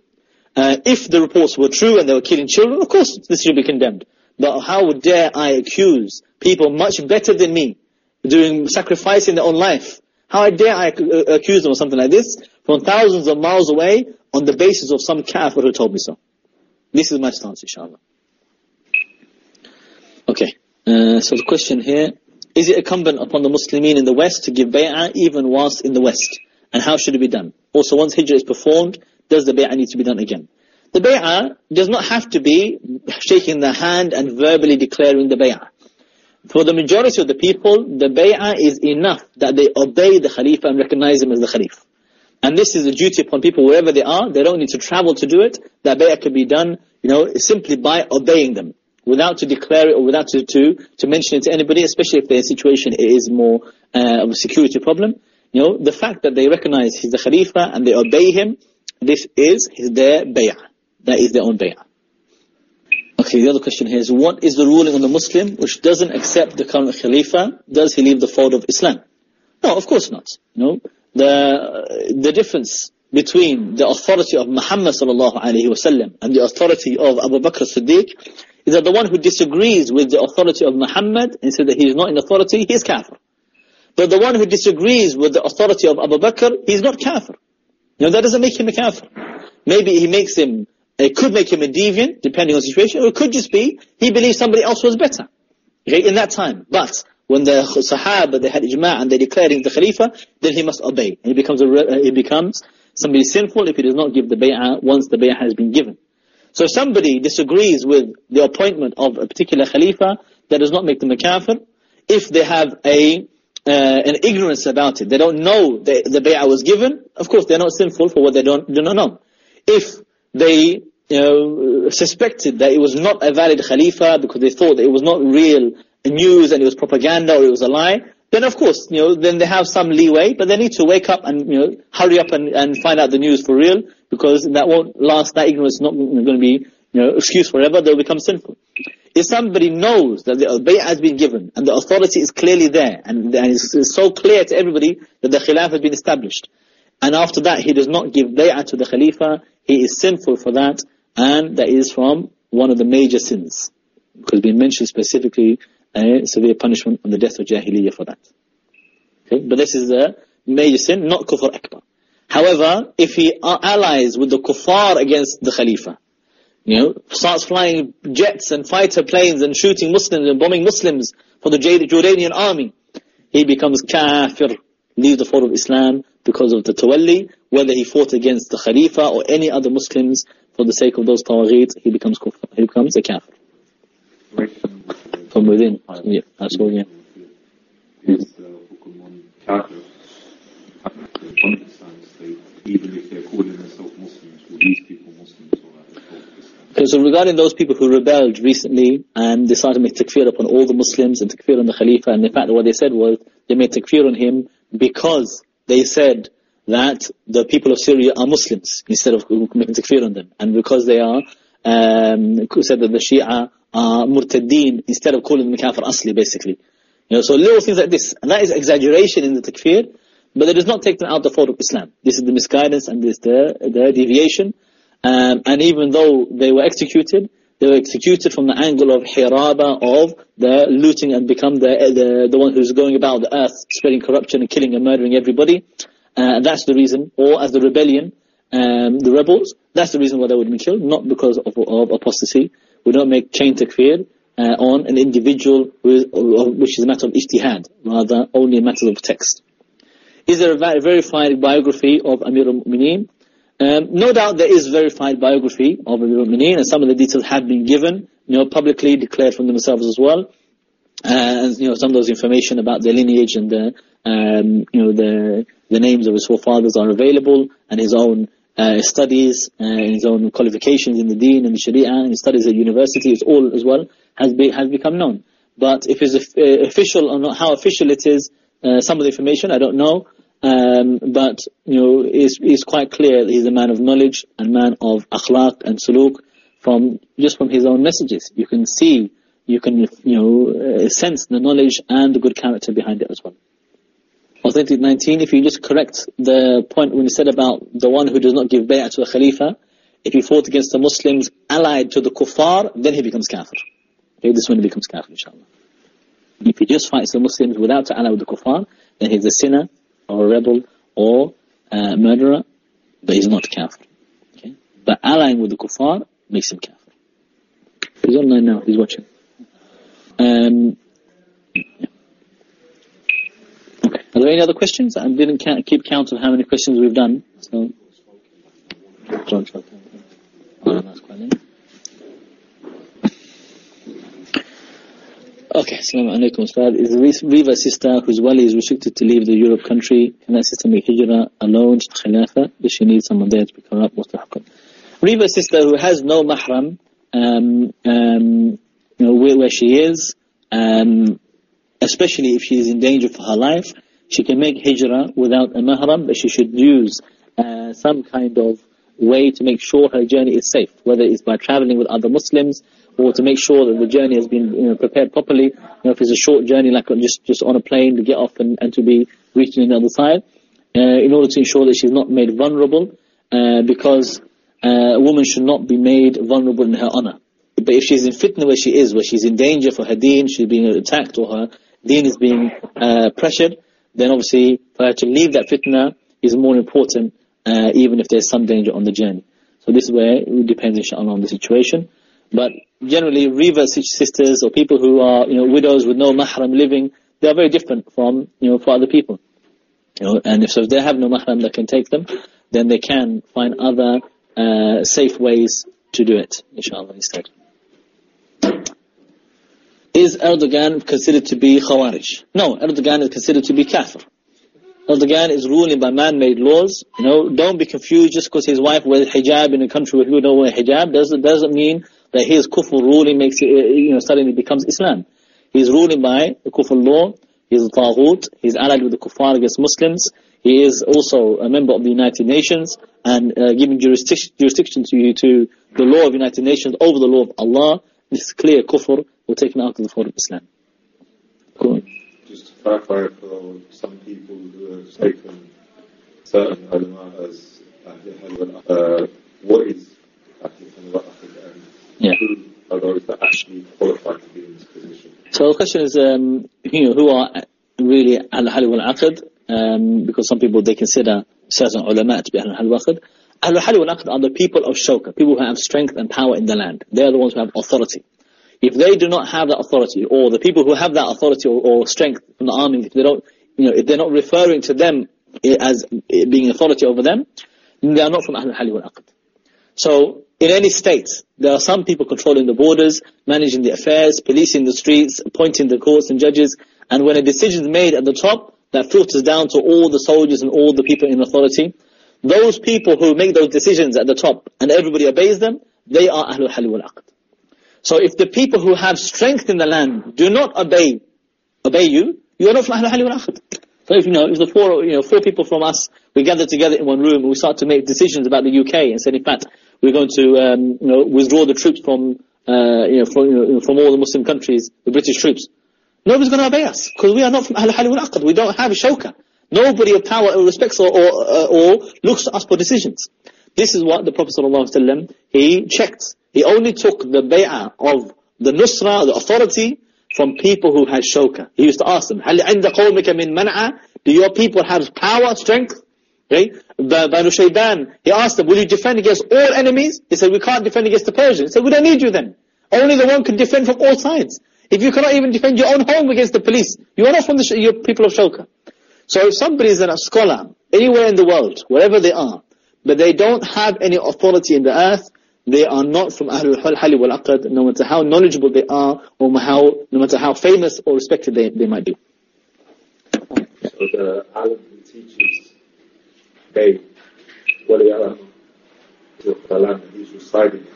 Uh, if the reports were true and they were killing children, of course this should be condemned. But how dare I accuse people much better than me doing sacrificing their own life. How dare I uh, accuse them of something like this from thousands of miles away on the basis of some kafir who told me so? This is my stance, inshallah. Uh, so the question here, is it incumbent upon the Muslimin in the West to give bay'ah even whilst in the West? And how should it be done? Also, once hijrah is performed, does the bay'ah need to be done again? The bay'ah does not have to be shaking the hand and verbally declaring the bay'ah. For the majority of the people, the bay'ah is enough that they obey the Khalifa and recognize him as the Khalif. And this is a duty upon people wherever they are. They don't need to travel to do it. That bay'ah can be done, you know, simply by obeying them. Without to declare it or without to, to, to mention it to anybody, especially if their situation is more uh, of a security problem. You know, the fact that they recognize he's the Khalifa and they obey him, this is their bay'ah. That is their own bay'ah. Okay, the other question here is, what is the ruling on the Muslim which doesn't accept the current Khalifa? Does he leave the fold of Islam? No, of course not. No, the the difference between the authority of Muhammad sallallahu alaihi wasallam and the authority of Abu Bakr Siddiq is that the one who disagrees with the authority of Muhammad and says that he is not in authority, he is kafir. But the one who disagrees with the authority of Abu Bakr, he is not kafir. Know, that doesn't make him a kafir. Maybe he makes him it could make him a deviant, depending on the situation, or it could just be he believes somebody else was better. Okay, in that time. But when the Sahaba, they had ijma' and they declared him the Khalifa, then he must obey. And he becomes, a, uh, he becomes somebody sinful if he does not give the bay'ah once the bay'ah has been given. So somebody disagrees with the appointment of a particular Khalifa, that does not make them a kafir. If they have a uh, an ignorance about it, they don't know the, the bay'ah was given, of course they're not sinful for what they don't do not know. If they you know, suspected that it was not a valid Khalifa because they thought that it was not real news and it was propaganda or it was a lie, then of course, you know, then they have some leeway, but they need to wake up and, you know, hurry up and, and find out the news for real because that won't last, that ignorance is not going to be, you know, excuse forever, they'll become sinful. If somebody knows that the bay'ah has been given and the authority is clearly there and, and it's, it's so clear to everybody that the khilaf has been established, and after that he does not give bay'ah to the khalifa, he is sinful for that, and that is from one of the major sins. Because we mentioned specifically a severe punishment on the death of Jahiliyyah for that. Okay? But this is the major sin, not kufr akbar. However, if he allies with the kuffar against the Khalifa, you know, starts flying jets and fighter planes and shooting Muslims and bombing Muslims for the Jordanian army, he becomes kafir, leaves the fold of Islam because of the tawalli, whether he fought against the Khalifa or any other Muslims for the sake of those tawagheet, he becomes kufr, he becomes a kafir. From within. Yeah, that's all, yeah. Is uh, Pokemon kafir on Islam state, even if they're calling themselves Muslims? Okay, so regarding those people who rebelled recently and decided to make takfir upon all the Muslims and takfir on the Khalifa, and in fact what they said was they made takfir on him because they said that the people of Syria are Muslims instead of making takfir on them, and because they are um, said that the Shia are murtaddeen instead of calling them kafir asli, basically. You know, so little things like this, and that is exaggeration in the takfir, but it does not take them out the fold of Islam. This is the misguidance and this is the, the deviation. Um, and even though they were executed, they were executed from the angle of hiraba, of the looting and become the, the, the one who's going about the earth, spreading corruption and killing and murdering everybody. Uh, that's the reason, or as the rebellion, um, the rebels, that's the reason why they would be killed, not because of, of apostasy. We don't make chain takfir uh, on an individual which is a matter of ijtihad, rather only a matter of text. Is there a verified biography of Amir al-Mu'mineen? Um, no doubt there is verified biography of Amir al-Mu'mineen, and some of the details have been given, you know, publicly declared from themselves as well. Uh, and you know, some of those information about their lineage and the, um, you know, the the names of his forefathers are available, and his own uh, studies, and his own qualifications in the Deen and the Sharia, and his studies at university, is all as well has be, has become known. But if it's uh, official or not, how official it is, uh, some of the information I don't know. Um, but you know, it's, it's quite clear that he's a man of knowledge and man of akhlaq and suluk from just from his own messages. You can see, you can you know uh, sense the knowledge and the good character behind it as well. Authentic 19, if you just correct the point when you said about the one who does not give bay'ah to a khalifa, if he fought against the Muslims allied to the kuffar, then he becomes kafir. Okay, this one becomes kafir, inshallah. If he just fights the Muslims without to ally with the kuffar, then he's a sinner, or a rebel, or a murderer, but he's not kafir. Okay? But allying with the kuffar makes him kafir. He's online now, he's watching. Um. Okay. Are there any other questions? I didn't count, keep count of how many questions we've done. So, oh, that's quite. Okay, Assalamu alaikum. Ustad. Is the Riva sister whose wali is restricted to leave the Europe country, can that sister make hijrah alone to Khilafah? Does she need someone there to pick her up? What's the? Riva sister who has no mahram, um, um, you know, where, where she is, um, especially if she is in danger for her life, she can make hijrah without a mahram, but she should use uh, some kind of way to make sure her journey is safe, whether it's by traveling with other Muslims, or to make sure that the journey has been you know, prepared properly. You know, if it's a short journey, like just just on a plane to get off and, and to be reaching the other side, uh, in order to ensure that she's not made vulnerable, uh, because uh, a woman should not be made vulnerable in her honor. But if she's in fitna where she is, where she's in danger for her deen, she's being attacked or her deen is being uh, pressured, then obviously for her to leave that fitna is more important, uh, even if there's some danger on the journey. So this is where it depends, inshallah, on the situation. But generally, Riva sisters or people who are, you know, widows with no mahram living, they are very different from, you know, for other people. You know, and if so, if they have no mahram that can take them, then they can find other uh, safe ways to do it, inshallah, instead. Is Erdogan considered to be Khawarij? No, Erdogan is considered to be kafir. Erdogan is ruling by man-made laws. You know, don't be confused just because his wife wears hijab in a country where people don't wear hijab doesn't doesn't mean that his kufr ruling makes it, you know, suddenly becomes Islam. He's ruling by the kufr law. He's a taghut. He's allied with the kuffar against Muslims. He is also a member of the United Nations and uh, giving jurisdiction, jurisdiction to, you to the law of United Nations over the law of Allah. This is clear kufr. We're taken out of the fold of Islam. Go Just for some people who have taken certain ulama as uh, what is and Yeah. who are those that actually qualify to be in this position? So the question is, um, you know, who are really al-hal wal-aqd? Um, because some people, they consider certain ulama to be al-hal wal-aqd. Are the people of shawka, people who have strength and power in the land. They are the ones who have authority. If they do not have that authority, or the people who have that authority or, or strength from the army, if they don't, you know, if they're not referring to them as being authority over them, they are not from Ahlul Hali wal Aqd. So, in any state, there are some people controlling the borders, managing the affairs, policing the streets, appointing the courts and judges, and when a decision is made at the top, that filters down to all the soldiers and all the people in authority. Those people who make those decisions at the top and everybody obeys them, they are Ahlul Hal wal Aqd. So if the people who have strength in the land do not obey obey you, you are not. So if you know, if the four you know four people from us we gather together in one room and we start to make decisions about the UK and say in fact we're going to um, you know withdraw the troops from uh, you know from you know, from all the Muslim countries, the British troops. Nobody's going to obey us because we are not from Ahlul Hal wal Aqd. We don't have a shawka. Nobody of power respects or, or, uh, or looks to us for decisions. This is what the Prophet ﷺ, he checked. He only took the bay'ah of the nusra, the authority, from people who had shawka. He used to ask them, هَلْ عِنْدَ قَوْمِكَ مِنْ مَنْعَ Do your people have power, strength? Okay? Banu Shayban, he asked them, will you defend against all enemies? He said, we can't defend against the Persians. He said, we don't need you then. Only the one can defend from all sides. If you cannot even defend your own home against the police, you are not from the your people of Shawka. So if somebody is a scholar, anywhere in the world, wherever they are, but they don't have any authority in the earth, they are not from Ahlul Hal wal Aqd, no matter how knowledgeable they are, or how, no matter how famous or respected they, they might be. So the alim who teaches, hey, wali alam, to the land that he's residing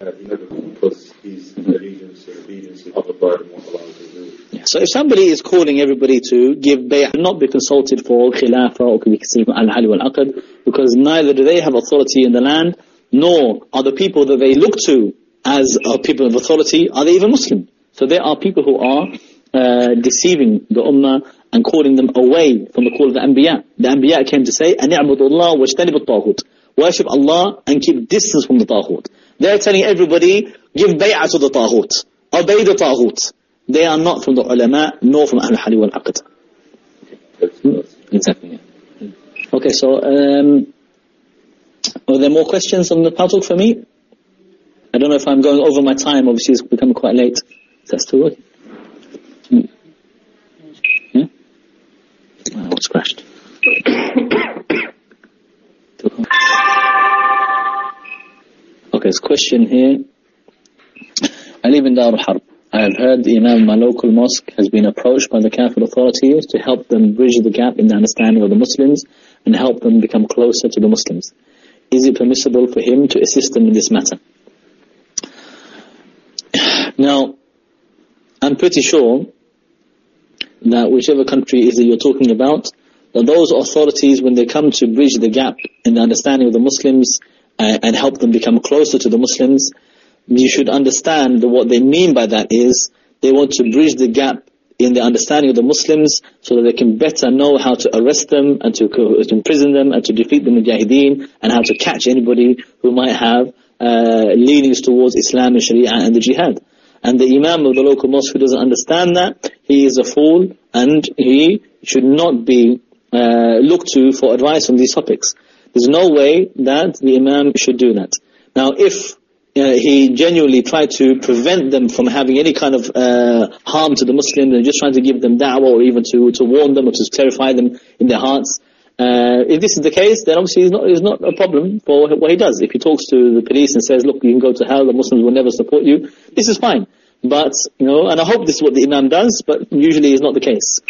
in, uh, he never puts his allegiance and obedience above and what Allah will. So if somebody is calling everybody to give bay'ah, not be consulted for khilafah or be considered al-hali wal-aqd, because neither do they have authority in the land, nor are the people that they look to as people of authority, are they even Muslim? So there are people who are uh, deceiving the ummah and calling them away from the call of the anbiya. The anbiya came to say, "An'budu Allah wa ijtanibu taghut." Worship Allah and keep distance from the taghut. They're telling everybody, give bay'ah to the taghut. Obey the taghut. They are not from the ulama, nor from Ahlul Hali wal Aqid. Exactly. Okay, so um, are there more questions on the talk for me? I don't know if I'm going over my time. Obviously, it's becoming quite late. Is that still working? Hmm. Yeah? Oh, it's crashed. Okay, a question here. I live in Dar al-Harb. I have heard the Imam of my local mosque has been approached by the Kafir authorities to help them bridge the gap in the understanding of the Muslims and help them become closer to the Muslims. Is it permissible for him to assist them in this matter? Now, I'm pretty sure that whichever country is that you're talking about, that those authorities, when they come to bridge the gap in the understanding of the Muslims uh, and help them become closer to the Muslims, you should understand that what they mean by that is they want to bridge the gap in the understanding of the Muslims so that they can better know how to arrest them and to, to imprison them and to defeat the mujahideen and how to catch anybody who might have uh, leanings towards Islam and Sharia and the jihad. And the Imam of the local mosque who doesn't understand that, he is a fool and he should not be uh, looked to for advice on these topics. There's no way that the Imam should do that. Now if uh, he genuinely tried to prevent them from having any kind of uh, harm to the Muslims and just trying to give them da'wah or even to, to warn them or to terrify them in their hearts. Uh, if this is the case, then obviously it's not, it's not a problem for what he does. If he talks to the police and says, look, you can go to hell, the Muslims will never support you, this is fine. But, you know, and I hope this is what the Imam does, but usually it's not the case.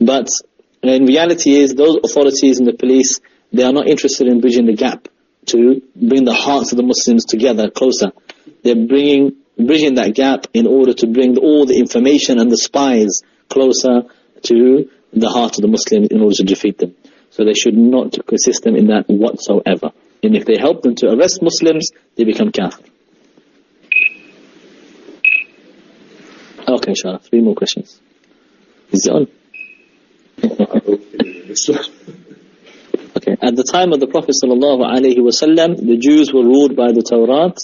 But in reality is those authorities and the police, they are not interested in bridging the gap to bring the hearts of the Muslims together closer. They're bringing, bridging that gap in order to bring all the information and the spies closer to the heart of the Muslims in order to defeat them. So they should not assist them in that whatsoever. And if they help them to arrest Muslims, they become kafir. Okay, inshallah. Three more questions. Is it on? Okay. At the time of the Prophet wasallam, the Jews were ruled by the Torah,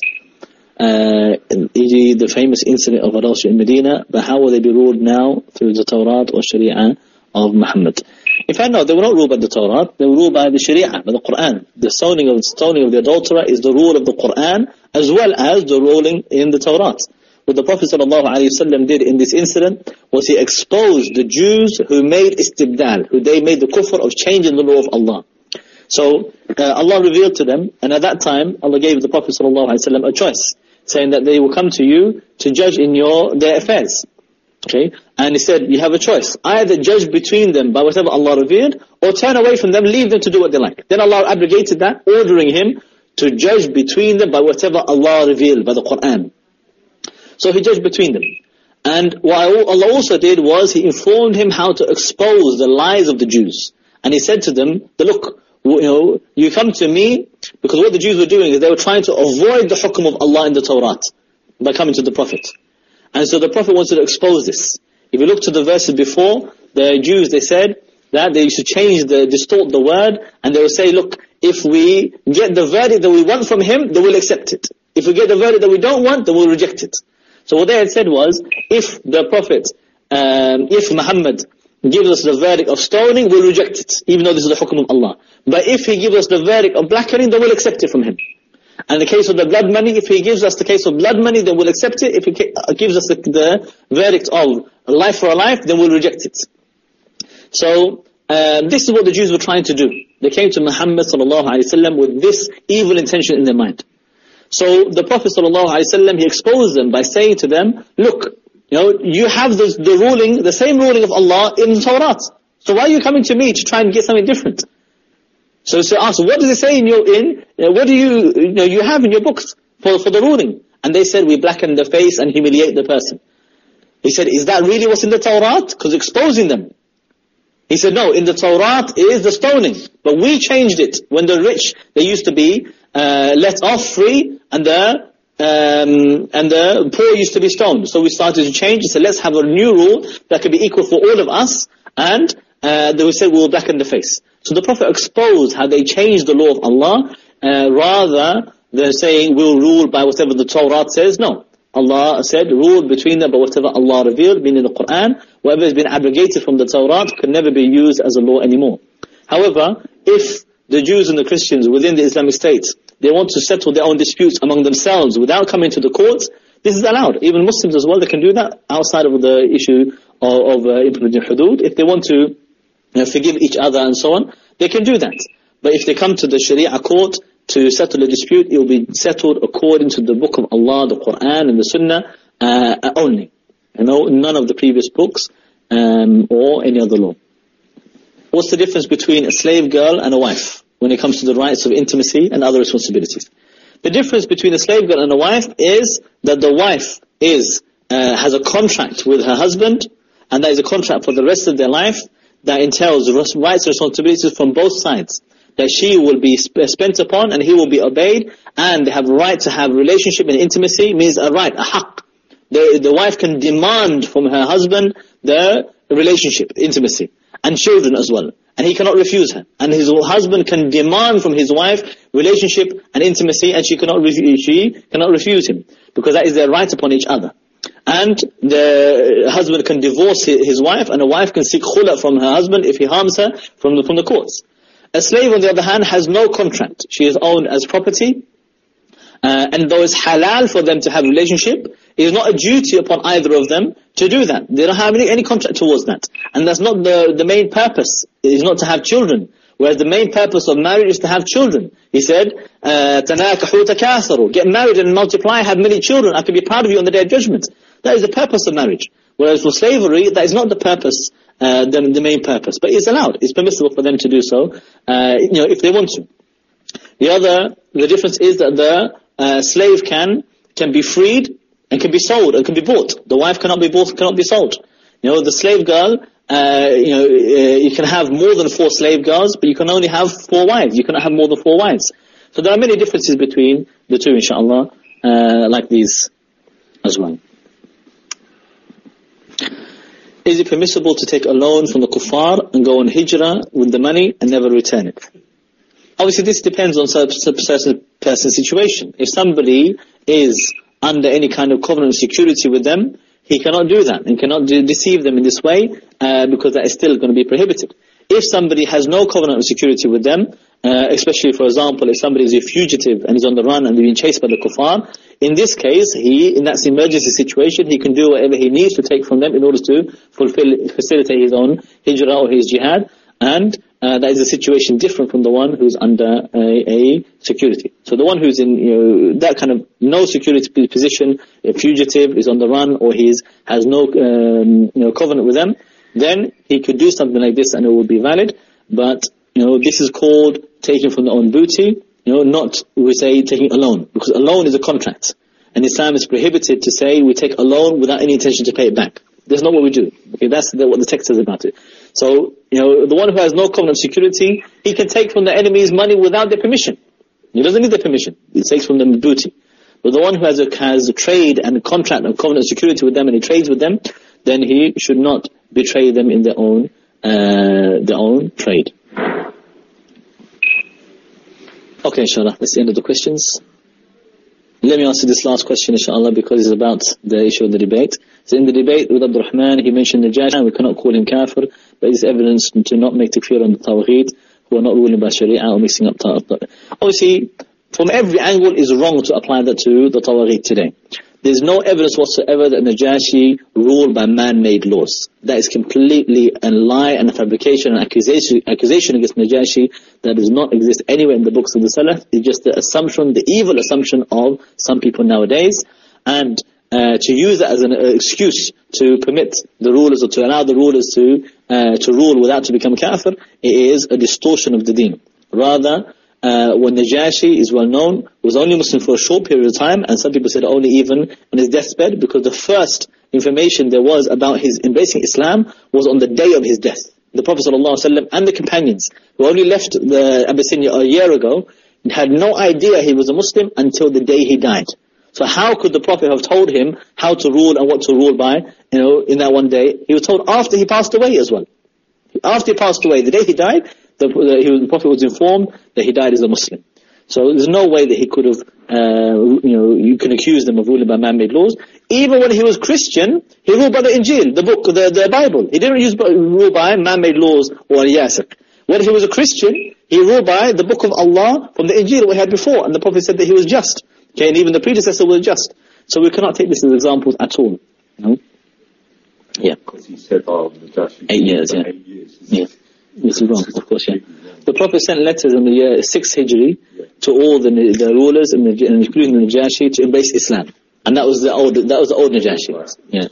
uh, the famous incident of Arash in Medina, but how will they be ruled now through the Torah or Sharia of Muhammad? In fact, no, they were not ruled by the Torah, they were ruled by the Sharia, by the Quran. The stoning of, stoning of the adulterer is the rule of the Quran, as well as the ruling in the Torah. What the Prophet ﷺ did in this incident was he exposed the Jews who made istibdal, who they made the kufr of changing the law of Allah. So uh, Allah revealed to them, and at that time Allah gave the Prophet ﷺ a choice, saying that they will come to you to judge in your their affairs. Okay, and he said you have a choice: either judge between them by whatever Allah revealed, or turn away from them, leave them to do what they like. Then Allah abrogated that, ordering him to judge between them by whatever Allah revealed by the Quran. So he judged between them. And what Allah also did was He informed him how to expose the lies of the Jews. And He said to them, The look, you know, you come to me, because what the Jews were doing is they were trying to avoid the hukum of Allah in the Torah by coming to the Prophet. And so the Prophet wanted to expose this. If you look to the verses before, the Jews, they said that they used to change the, distort the word, and they would say, look, if we get the verdict that we want from him, then we'll accept it. If we get the verdict that we don't want, then we'll reject it. So what they had said was, if the Prophet, um, if Muhammad gives us the verdict of stoning, we'll reject it, even though this is the hukum of Allah. But if he gives us the verdict of blackening, then we'll accept it from him. And the case of the blood money, if he gives us the case of blood money, then we'll accept it. If he uh, gives us the, the verdict of life for a life, then we'll reject it. So, um, this is what the Jews were trying to do. They came to Muhammad wasallam with this evil intention in their mind. So the Prophet ﷺ, he exposed them by saying to them, look, you know, you have the, the ruling, the same ruling of Allah in the Torah. So why are you coming to me to try and get something different? So they asked, what does it say in your, in, what do you, you know, you have in your books for, for the ruling? And they said, we blacken the face and humiliate the person. He said, is that really what's in the Torah? Because exposing them. He said, no, in the Torah is the stoning. But we changed it. When the rich, they used to be uh, let off free and the um, and the poor used to be stoned. So we started to change. So let's have a new rule that can be equal for all of us. And uh, then we said we will blacken the face. So the Prophet exposed how they changed the law of Allah uh, rather than saying we'll rule by whatever the Torah says. No. Allah said, rule between them by whatever Allah revealed, meaning the Quran. Whatever has been abrogated from the Torah can never be used as a law anymore. However, if the Jews and the Christians within the Islamic State, they want to settle their own disputes among themselves without coming to the courts, this is allowed. Even Muslims as well, they can do that outside of the issue of, of uh, implementing hudud. If they want to you know, forgive each other and so on, they can do that. But if they come to the Sharia court to settle a dispute, it will be settled according to the book of Allah, the Quran and the Sunnah uh, only. You know, none of the previous books um, or any other law. What's the difference between a slave girl and a wife when it comes to the rights of intimacy and other responsibilities? The difference between a slave girl and a wife is that the wife is uh, has a contract with her husband, and that is a contract for the rest of their life that entails rights and responsibilities from both sides. That she will be spent upon and he will be obeyed, and they have a right to have relationship and intimacy means a right, a haqq. The, the wife can demand from her husband the relationship, intimacy and children as well. And he cannot refuse her. And his husband can demand from his wife relationship and intimacy and she cannot, she cannot refuse him. Because that is their right upon each other. And the husband can divorce his wife and a wife can seek khula from her husband if he harms her from the, from the courts. A slave on the other hand has no contract. She is owned as property uh, and though it's halal for them to have a relationship, it is not a duty upon either of them to do that. They don't have any, any contract towards that. And that's not the, the main purpose. It is not to have children. Whereas the main purpose of marriage is to have children. He said, تَنَاكَحُوا تَكَاثَرُوا Get married and multiply, have many children. I can be proud of you on the day of judgment. That is the purpose of marriage. Whereas for slavery, that is not the purpose, uh, the, the main purpose. But it's allowed. It's permissible for them to do so, uh, you know, if they want to. The other, the difference is that the uh, slave can can be freed and can be sold and can be bought. The wife cannot be bought, cannot be sold. You know, the slave girl, uh, you know, uh, you can have more than four slave girls, but you can only have four wives. You cannot have more than four wives. So there are many differences between the two, inshallah, uh, like these as well. Is it permissible to take a loan from the kuffar and go on hijrah with the money and never return it? Obviously, this depends on certain person's situation. If somebody is under any kind of covenant of security with them, he cannot do that and cannot de deceive them in this way uh, because that is still going to be prohibited. If somebody has no covenant of security with them, uh, especially for example if somebody is a fugitive and is on the run and being chased by the kuffar, in this case, he, in that emergency situation, he can do whatever he needs to take from them in order to fulfill, facilitate his own hijrah or his jihad. And uh, that is a situation different from the one who's under a, a security. So the one who's in you know, that kind of no security position, a fugitive, is on the run, or he's has no um, you know covenant with them, then he could do something like this and it would be valid. But you know this is called taking from the own booty. You know, not we say taking a loan because a loan is a contract, and Islam is prohibited to say we take a loan without any intention to pay it back. That's not what we do. Okay, that's the, what the text says about it. So, you know, the one who has no covenant security, he can take from the enemy's money without their permission. He doesn't need their permission. He takes from them booty. But the one who has a, has a trade and a contract and covenant security with them and he trades with them, then he should not betray them in their own, uh, their own trade. Okay, inshallah, that's the end of the questions. Let me answer this last question, inshallah, because it's about the issue of the debate. So in the debate with Abdul Rahman, he mentioned the Najashi, we cannot call him kafir, but it's evidence to not make takfir on the Tawheed, who are not ruling by Sharia or mixing up Tawheed. Obviously, from every angle, it's wrong to apply that to the Tawheed today. There's no evidence whatsoever that Najashi ruled by man-made laws. That is completely a lie and a fabrication and accusation, accusation against Najashi that does not exist anywhere in the books of the Salaf. It's just the assumption, the evil assumption of some people nowadays. And uh, to use that as an excuse to permit the rulers or to allow the rulers to uh, to rule without to become kafir, it is a distortion of the deen. Rather, uh, when Najashi is well known, was only Muslim for a short period of time, and some people said only even on his deathbed, because the first information there was about his embracing Islam was on the day of his death. The Prophet ﷺ and the companions, who only left the Abyssinia a year ago, had no idea he was a Muslim until the day he died. So how could the Prophet have told him how to rule and what to rule by, you know, in that one day? He was told after he passed away as well. After he passed away, the day he died, the, the, the Prophet was informed that he died as a Muslim. So there's no way that he could have, uh, you know, you can accuse them of ruling by man-made laws. Even when he was Christian, he ruled by the Injil, the book, the, the Bible. He didn't use rule by man-made laws or yasik. When he was a Christian, he ruled by the book of Allah from the Injil we had before, and the Prophet said that he was just. Okay, and even the predecessor was just. So we cannot take this as examples at all. No? Yeah. Because he said, oh, Najashi. Eight years, yeah. Eight years. Yeah. This is wrong, of course, yeah. The Prophet sent letters in the year 6 Hijri to all the, the rulers, and including the Najashi, to embrace Islam. And that was the old, that was the old Najashi. Yeah.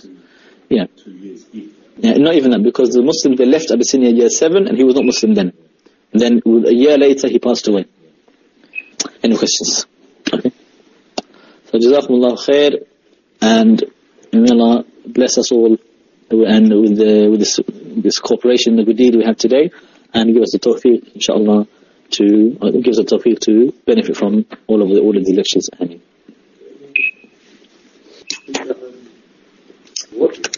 Yeah. Yeah, not even that, because the Muslims, they left Abyssinia year 7, and he was not Muslim then. And then a year later, he passed away. Any questions? Okay. So, Jazakumullah khair, and may Allah bless us all, and with, the, with this, this cooperation, the good deed we have today, and give us the tawfiq, inshallah, to, uh, give us the tawfiq to benefit from all of the, all of the lectures. and What